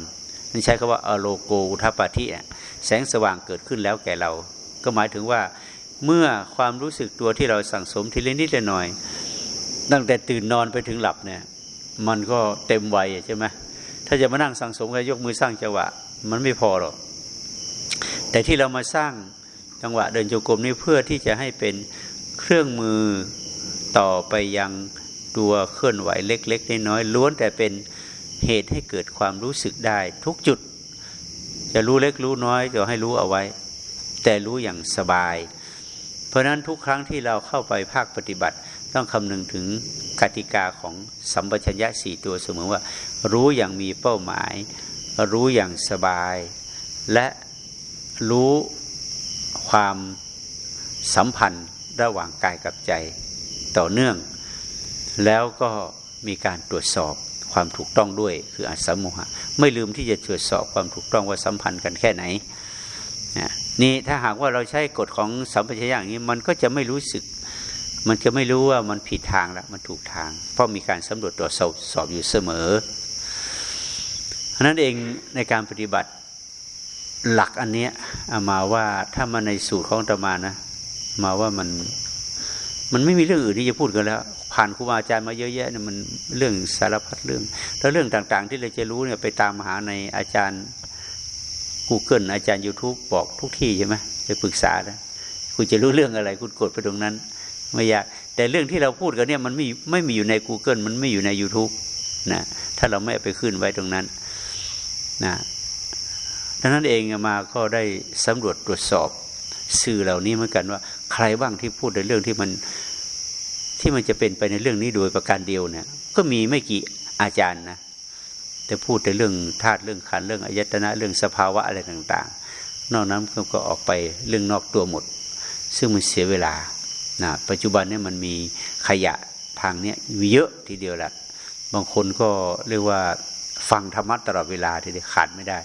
Speaker 1: นั่นใช้คำว่าอาโลโกทัปปะทิแสงสว่างเกิดขึ้นแล้วแก่เรา ก็หมายถึงว่าเมื่อความรู้สึกตัวที่เราสั่งสมทีละนิดละหน่อย ตั้งแต่ตื่นนอนไปถึงหลับเนี่ยมันก็เต็มวัยใช่ไหมถ้าจะมานั่งสั่งสมกันยกมือสร้างจังหวะ มันไม่พอหรอกแต่ที่เรามาสร้างจังหวะเดินโยกรมนี่เพื่อที่จะให้เป็นเครื่องมือต่อไปยัง ตัวเคลื่อนไหวเล็ก ๆ น้อยๆล้วนแต่เป็นเหตุให้เกิดความรู้สึกได้ ทุกจุด จะรู้เล็กรู้น้อยจะให้รู้เอาไว้ แต่รู้อย่างสบาย เพราะนั้นทุกครั้งที่เราเข้าไปภาคปฏิบัติ ต้องคำนึงถึงกติกาของสัมปชัญญะสี่ตัวเสมอว่า รู้อย่างมีเป้าหมาย รู้อย่างสบาย และรู้ความสัมพันธ์ระหว่างกายกับใจต่อเนื่อง แล้วก็มีการตรวจสอบความถูกต้องด้วย คืออัสมโมหะ ไม่ลืมที่จะตรวจสอบความถูกต้องว่าสัมพันธ์กันแค่ไหนนี่ถ้าหากว่าเราใช้กฎของสัมปชัญญะอย่างนี้มันก็จะไม่รู้สึก มันจะไม่รู้ว่ามันผิดทางล้วมันถูกทาง เพราะมีการสำรวจตรวจสอบสอบอยู่เสมอนั้นเองในการปฏิบัติหลักอันนี้อามาว่าถ้ามาในสูตรของตมานะ มาว่ามันมันไม่มีเรื่องอื่นที่จะพูดกันแล้ว ผ่านครูบาอาจารย์มาเยอะแยะเนี่ยมันเรื่องสารพัดเรื่อง แล้วเรื่องต่างๆ ที่เราจะรู้เนี่ยไปตามหาในอาจารย์ Google อาจารย์ YouTube บอกทุกที่ใช่ไหมไปปรึกษานะคุณจะรู้เรื่องอะไรคุณกดไปตรงนั้น ไม่ยาก แต่เรื่องที่เราพูดกันเนี่ยมันไม่ไม่มีอยู่ใน Google มันไม่อยู่ใน YouTube นะถ้าเราไม่ไปขึ้นไว้ตรงนั้นนะดังนั้นเองมาก็ได้สำรวจตรวจสอบสื่อเหล่านี้เหมือนกันว่า ใครบ้างที่พูดในเรื่องที่มัน ที่มันจะเป็นไปในเรื่องนี้โดยประการเดียวเนี่ย ก็มีไม่กี่อาจารย์นะแต่พูดแต่เรื่องธาตุเรื่องขันเรื่องอายตนะเรื่องสภาวะอะไรต่าง ๆ นอกนั้นก็ออกไปเรื่องนอกตัวหมด ซึ่งมันเสียเวลานะปัจจุบันนี้มันมีขยะทางนี้มีเยอะทีเดียวแหละบางคนก็เรียกว่าฟังธรรมะตลอดเวลาทีเดียวขาดไม่ได้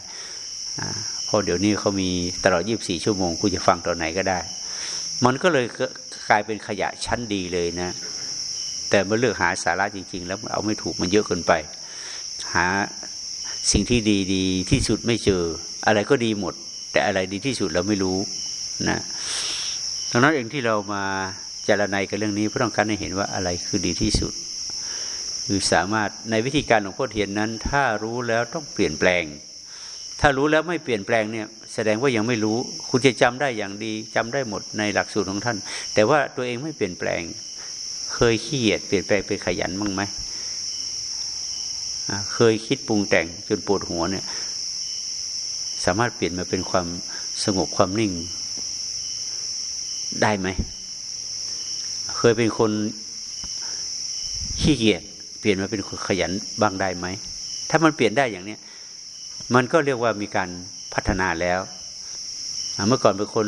Speaker 1: เพราะเดี๋ยวนี้เขามีตลอดยี่บสี่ชั่วโมงคุณจะฟังตอนไหนก็ได้ มันก็เลย กลายเป็นขยะชั้นดีเลยนะ แต่เมื่อเลือกหาสาระจริง ๆ แล้วเอาไม่ถูกมันเยอะเกินไป หาสิ่งที่ดีดีที่สุดไม่เจอ อะไรก็ดีหมด แต่อะไรดีที่สุดเราไม่รู้นะดังนั้นเองที่เรามาจารณากับเรื่องนี้เพื่อต้องการให้เห็นว่าอะไรคือดีที่สุด คือสามารถในวิธีการของพ่อเทียนนั้น ถ้ารู้แล้วต้องเปลี่ยนแปลง ถ้ารู้แล้วไม่เปลี่ยนแปลงเนี่ย แสดงว่ายังไม่รู้ คุณจะจำได้อย่างดีจำได้หมดในหลักสูตรของท่าน แต่ว่าตัวเองไม่เปลี่ยนแปลง เคยขี้เกียจเปลี่ยนแปลงเป็นขยันบ้างไหมเคยคิดปรุงแต่งจนปวดหัวเนี่ย สามารถเปลี่ยนมาเป็นความสงบความนิ่งได้ไหม เคยเป็นคนขี้เกียจเปลี่ยนมาเป็นคนขยันบ้างได้ไหม ถ้ามันเปลี่ยนได้อย่างเนี้ย มันก็เรียกว่ามีการ พัฒนาแล้ว เมื่อก่อนเป็นคน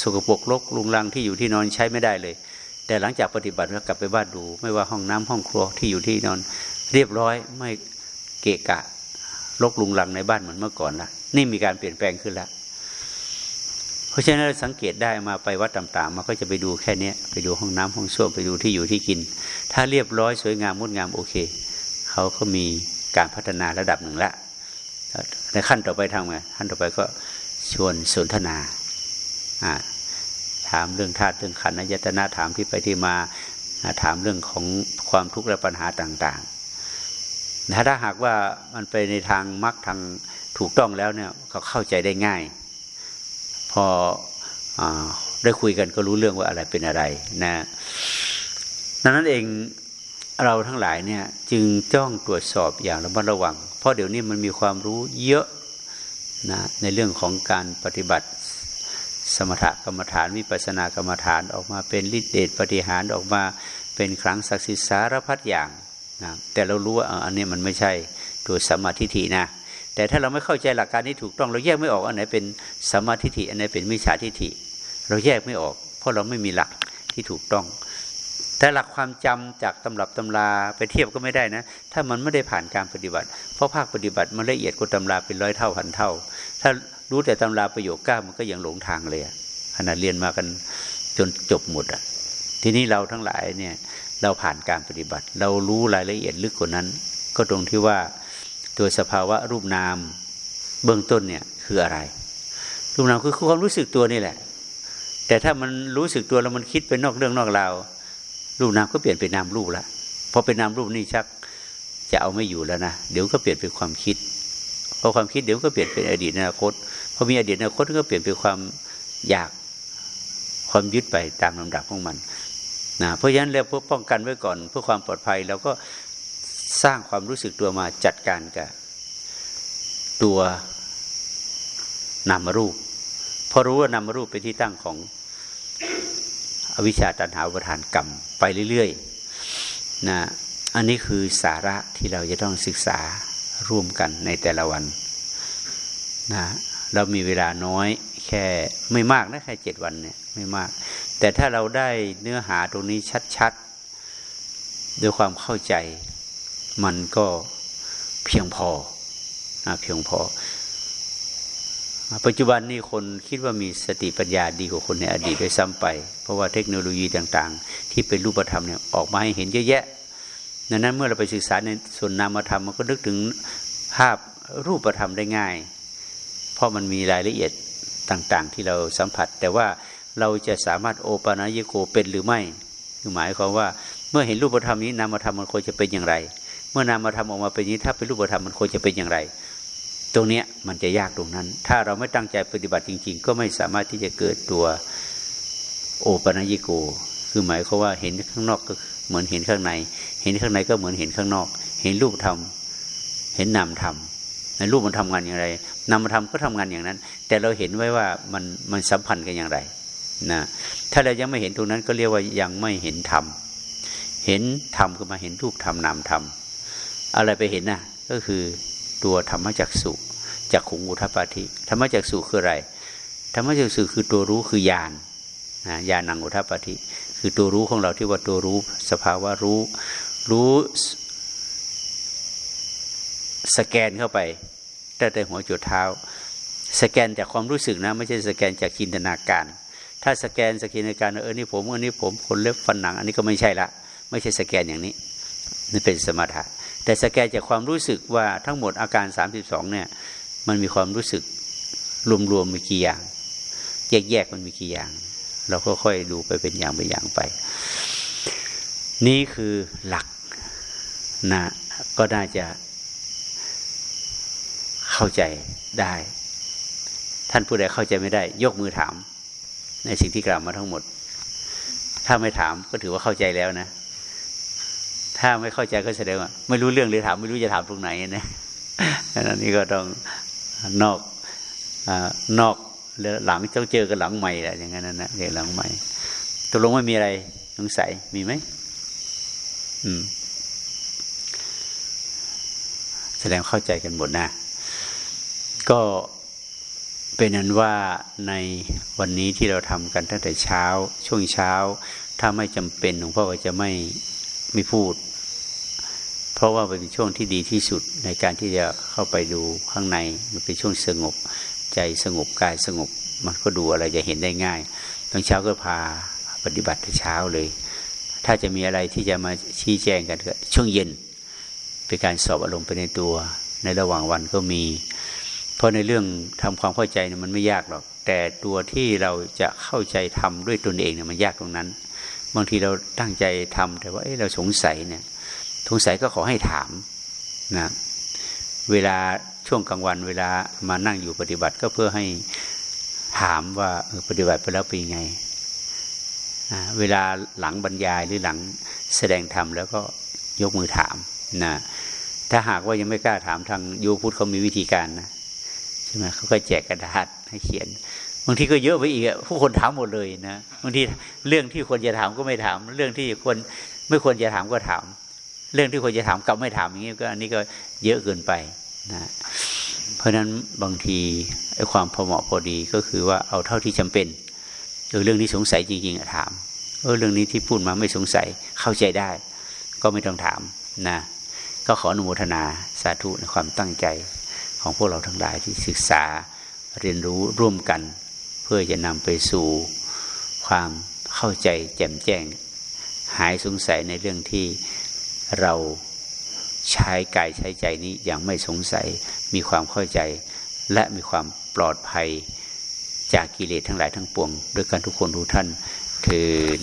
Speaker 1: สกปรกรกลุงลังที่อยู่ที่นอนใช้ไม่ได้เลย แต่หลังจากปฏิบัติแล้วกลับไปบ้านดู ไม่ว่าห้องน้ำห้องครัวที่อยู่ที่นอน เรียบร้อยไม่เกะกะลกลุงลังในบ้านเหมือนเมื่อก่อนละนี่มีการเปลี่ยนแปลงขึ้นแล้วเพราะฉะนั้นเราสังเกตได้มาไปวัดต่างๆมาก็จะไปดูแค่นี้ไปดูห้องน้ำห้องส้วมไปดูที่อยู่ที่กิน ถ้าเรียบร้อยสวยงามงดงามโอเค เขเขาก็มีการพัฒนาระดับหนึ่งละ ในขั้นต่อไปทำไงขั้นต่อไปก็ชวนสนทนาถามเรื่องธาตุเรื่องขันธ์ยตนาถามที่ไปที่มาถามเรื่องของความทุกข์และปัญหาต่างๆถ้าหากว่ามันไปในทางมรรคทางถูกต้องแล้วเนี่ยเขาเข้าใจได้ง่าย พออได้คุยกันก็รู้เรื่องว่าอะไรเป็นอะไรนะดังนั้นเอง เราทั้งหลายเนี่ยจึงจ้องตรวจสอบอย่างระมัดระวัง เพราะเดี๋ยวนี้มันมีความรู้เยอะนะในเรื่องของการปฏิบัติสมถกรรมฐานวิปัสสนากรรมฐานออกมาเป็นฤทธิเดชปฏิหารออกมาเป็นครั้งศักดิ์สิทธิ์สารพัดอย่างนะแต่เรารู้ว่าอันนี้มันไม่ใช่ตัวสมาธิฐินะ แต่ถ้าเราไม่เข้าใจหลักการนี้ถูกต้องเราแยกไม่ออกอันไหนเป็นสมาธิฐิอันไหนเป็นมิจฉาทิฏฐิ เราแยกไม่ออก เพราะเราไม่มีหลักที่ถูกต้อง แต่หลักความจำจากตำรับตำราไปเทียบก็ไม่ได้นะ ถ้ามันไม่ได้ผ่านการปฏิบัติ เพราะภาคปฏิบัติมันละเอียดกว่าตำราเป็นร้อยเท่าพันเท่า ถ้ารู้แต่ตำราประโยคก้ามันก็ยังหลงทางเลยขณะเรียนมากันจนจบหมดอะ ทีนี้เราทั้งหลายเนี่ยเราผ่านการปฏิบัติ เรารู้รายละเอียดลึกกว่านั้น ก็ตรงที่ว่าตัวสภาวะรูปนามเบื้องต้นเนี่ยคืออะไร รูปนามคือความรู้สึกตัวนี่แหละ แต่ถ้ามันรู้สึกตัวแล้วมันคิดไปนอกเรื่องนอกราว รูปนามก็เปลี่ยนเป็นนามรูปละพอเป็นนามรูปนี่ชักจะเอาไม่อยู่แล้วนะเดี๋ยวก็เปลี่ยนเป็นความคิดพอความคิดเดี๋ยวก็เปลี่ยนเป็นอดีตอนาคตพอมีอดีตอนาคตก็เปลี่ยนเป็นความอยากความยึดไปตามลำดับของมันนะเพราะฉะนั้นเราเพื่อป้องกันไว้ก่อนเพื่อความปลอดภัยเราก็สร้างความรู้สึกตัวมาจัดการกับตัวนามรูปพอรู้ว่านามรูปเป็นที่ตั้งของ อวิชชาตันหาอุปทานกรรมไปเรื่อยๆนะอันนี้คือสาระที่เราจะต้องศึกษาร่วมกันในแต่ละวันนะเรามีเวลาน้อยแค่ไม่มากนะแค่เจ็ดวันเนี่ยไม่มาก แต่ถ้าเราได้เนื้อหาตรงนี้ชัดๆด้วยความเข้าใจมันก็เพียงพอนะเพียงพอ ปัจจุบันนี้คนคิดว่ามีสติปัญญาดีกว่าคนในอดีตด้วยซ้ำไป เพราะว่าเทคโนโลยีต่างๆ ที่เป็นรูปธรรมเนี่ยออกมาให้เห็นเยอะแยะดังนั้นเมื่อเราไปศึกษาในส่วนนามธรรมมันก็นึกถึงภาพรูปธรรมได้ง่าย เพราะมันมีรายละเอียดต่างๆ ที่เราสัมผัส แต่ว่าเราจะสามารถโอปานายโกเป็นหรือไม่คือหมายความว่าเมื่อเห็นรูปธรรมนี้นามธรรมมันควรจะเป็นอย่างไร เมื่อนามธรรมออกมาเป็นนี้ถ้าเป็นรูปธรรมมันควรจะเป็นอย่างไร ตรงนี้มันจะยากตรงนั้น ถ้าเราไม่ตั้งใจปฏิบัติจริง ๆ ก็ไม่สามารถที่จะเกิดตัวโอปานายโก คือหมายความว่าเห็นข้างนอกก็เหมือนเห็นข้างใน เห็นข้างในก็เหมือนเห็นข้างนอก เห็นรูปธรรม เห็นนามธรรมในรูปมันทำงานอย่างไรนามธรรมก็ทำงานอย่างนั้น แต่เราเห็นไว้ว่ามันมันสัมพันธ์กันอย่างไรนะถ้าเรายังไม่เห็นตรงนั้นก็เรียกว่ายังไม่เห็นธรรม เห็นธรรมคือมาเห็นรูปธรรมนามธรรม อะไรไปเห็นน่ะก็คือ ตัวธรรมจักสุจักขุงอุทปาธิธรรมจักสุคืออะไรธรรมจักสุคือตัวรู้คือญาณญาณังอุทปาธิคือตัวรู้ของเราที่ว่าตัวรู้สภาวะรู้ รู้สแกนเข้าไปตั้งแต่หัวจุดเท้า สแกนจากความรู้สึกนะ ไม่ใช่สแกนจากจินตนาการ ถ้าสแกนสกินการเออนี่ผมอันนี้ผมคนเล็บฟันหนัง อันนี้ก็ไม่ใช่ละ ไม่ใช่สแกนอย่างนี้นี่เป็นสมถะ แต่สแกนจากความรู้สึกว่าทั้งหมดอาการ 32 เนี่ย มันมีความรู้สึกรวมๆมีกี่อย่าง แยกๆมันมีกี่อย่าง เราก็ค่อยดูไปเป็นอย่างเป็นอย่างไป นี่คือหลักนะก็น่าจะเข้าใจได้ ท่านผู้ใดเข้าใจไม่ได้ ยกมือถาม ในสิ่งที่กล่าวมาทั้งหมด ถ้าไม่ถามก็ถือว่าเข้าใจแล้วนะ ถ้าไม่เข้าใจก็แสดงว่าไม่รู้เรื่องเลยถามไม่รู้จะถามตรงไหนนะอันนี้ก็ต้องนอกอนอกหลังต้องเจอกันหลังใหม่แหละอย่างนั้นนะเรียกหลังใหม่ตกลงไม่มีอะไรสงสัยมีไหมอืม แสดงเข้าใจกันหมดนะก็เป็นนั้นว่าในวันนี้ที่เราทำกันตั้งแต่เช้า ช่วงเช้า ถ้าไม่จำเป็นหลวงพ่อก็จะไม่ไม่พูด เพราะว่าเป็นช่วงที่ดีที่สุดในการที่จะเข้าไปดูข้างใน มันเป็นช่วงสงบ ใจสงบกายสงบ มันก็ดูอะไรจะเห็นได้ง่ายตอนเช้าก็พาปฏิบัติเช้าเลย ถ้าจะมีอะไรที่จะมาชี้แจงกันก็ช่วงเย็น เป็นการสอบอารมณ์ไปในตัว ในระหว่างวันก็มี เพราะในเรื่องทำความเข้าใจเนี่ยมันไม่ยากหรอก แต่ตัวที่เราจะเข้าใจทำด้วยตนเองเนี่ยมันยากตรงนั้น บางทีเราตั้งใจทำแต่ว่าเเราสงสัยเนี่ย สงสัยก็ขอให้ถามนะเวลาช่วงกลางวันเวลามานั่งอยู่ปฏิบัติก็เพื่อให้ถามว่าปฏิบัติไปแล้วเป็นยังไง เวลาหลังบรรยายหรือหลังแสดงธรรมแล้วก็ยกมือถามนะถ้าหากว่ายังไม่กล้าถามทางยูพุทธเขามีวิธีการนะใช่ไหมเขาก็แจกกระดาษให้เขียนบางทีก็เยอะไปอีกผู้คนถามหมดเลยนะบางทีเรื่องที่ควรจะถามก็ไม่ถาม เรื่องที่ควรไม่ควรจะถามก็ถาม เรื่องที่ควรจะถามกลับไม่ถามอย่างนี้ก็อันนี้ก็เยอะเกินไปนะเพราะฉะนั้นบางทีไอ้ความพอเหมาะพอดีก็คือว่าเอาเท่าที่จำเป็นเออเรื่องนี้สงสัยจริงๆถามเออเรื่องนี้ที่พูดมาไม่สงสัยเข้าใจได้ ก็ไม่ต้องถามนะก็ขออนุโมทนาสาธุในความตั้งใจของพวกเราทั้งหลายที่ศึกษาเรียนรู้ร่วมกัน เพื่อจะนำไปสู่ความเข้าใจแจ่มแจ้ง หายสงสัยในเรื่องที่ เราใช้กายใช้ใจนี้อย่างไม่สงสัยมีความเข้าใจ และมีความปลอดภัยจากกิเลสทั้งหลายทั้งปวงด้วยกันทุกคนทุกท่านเทิน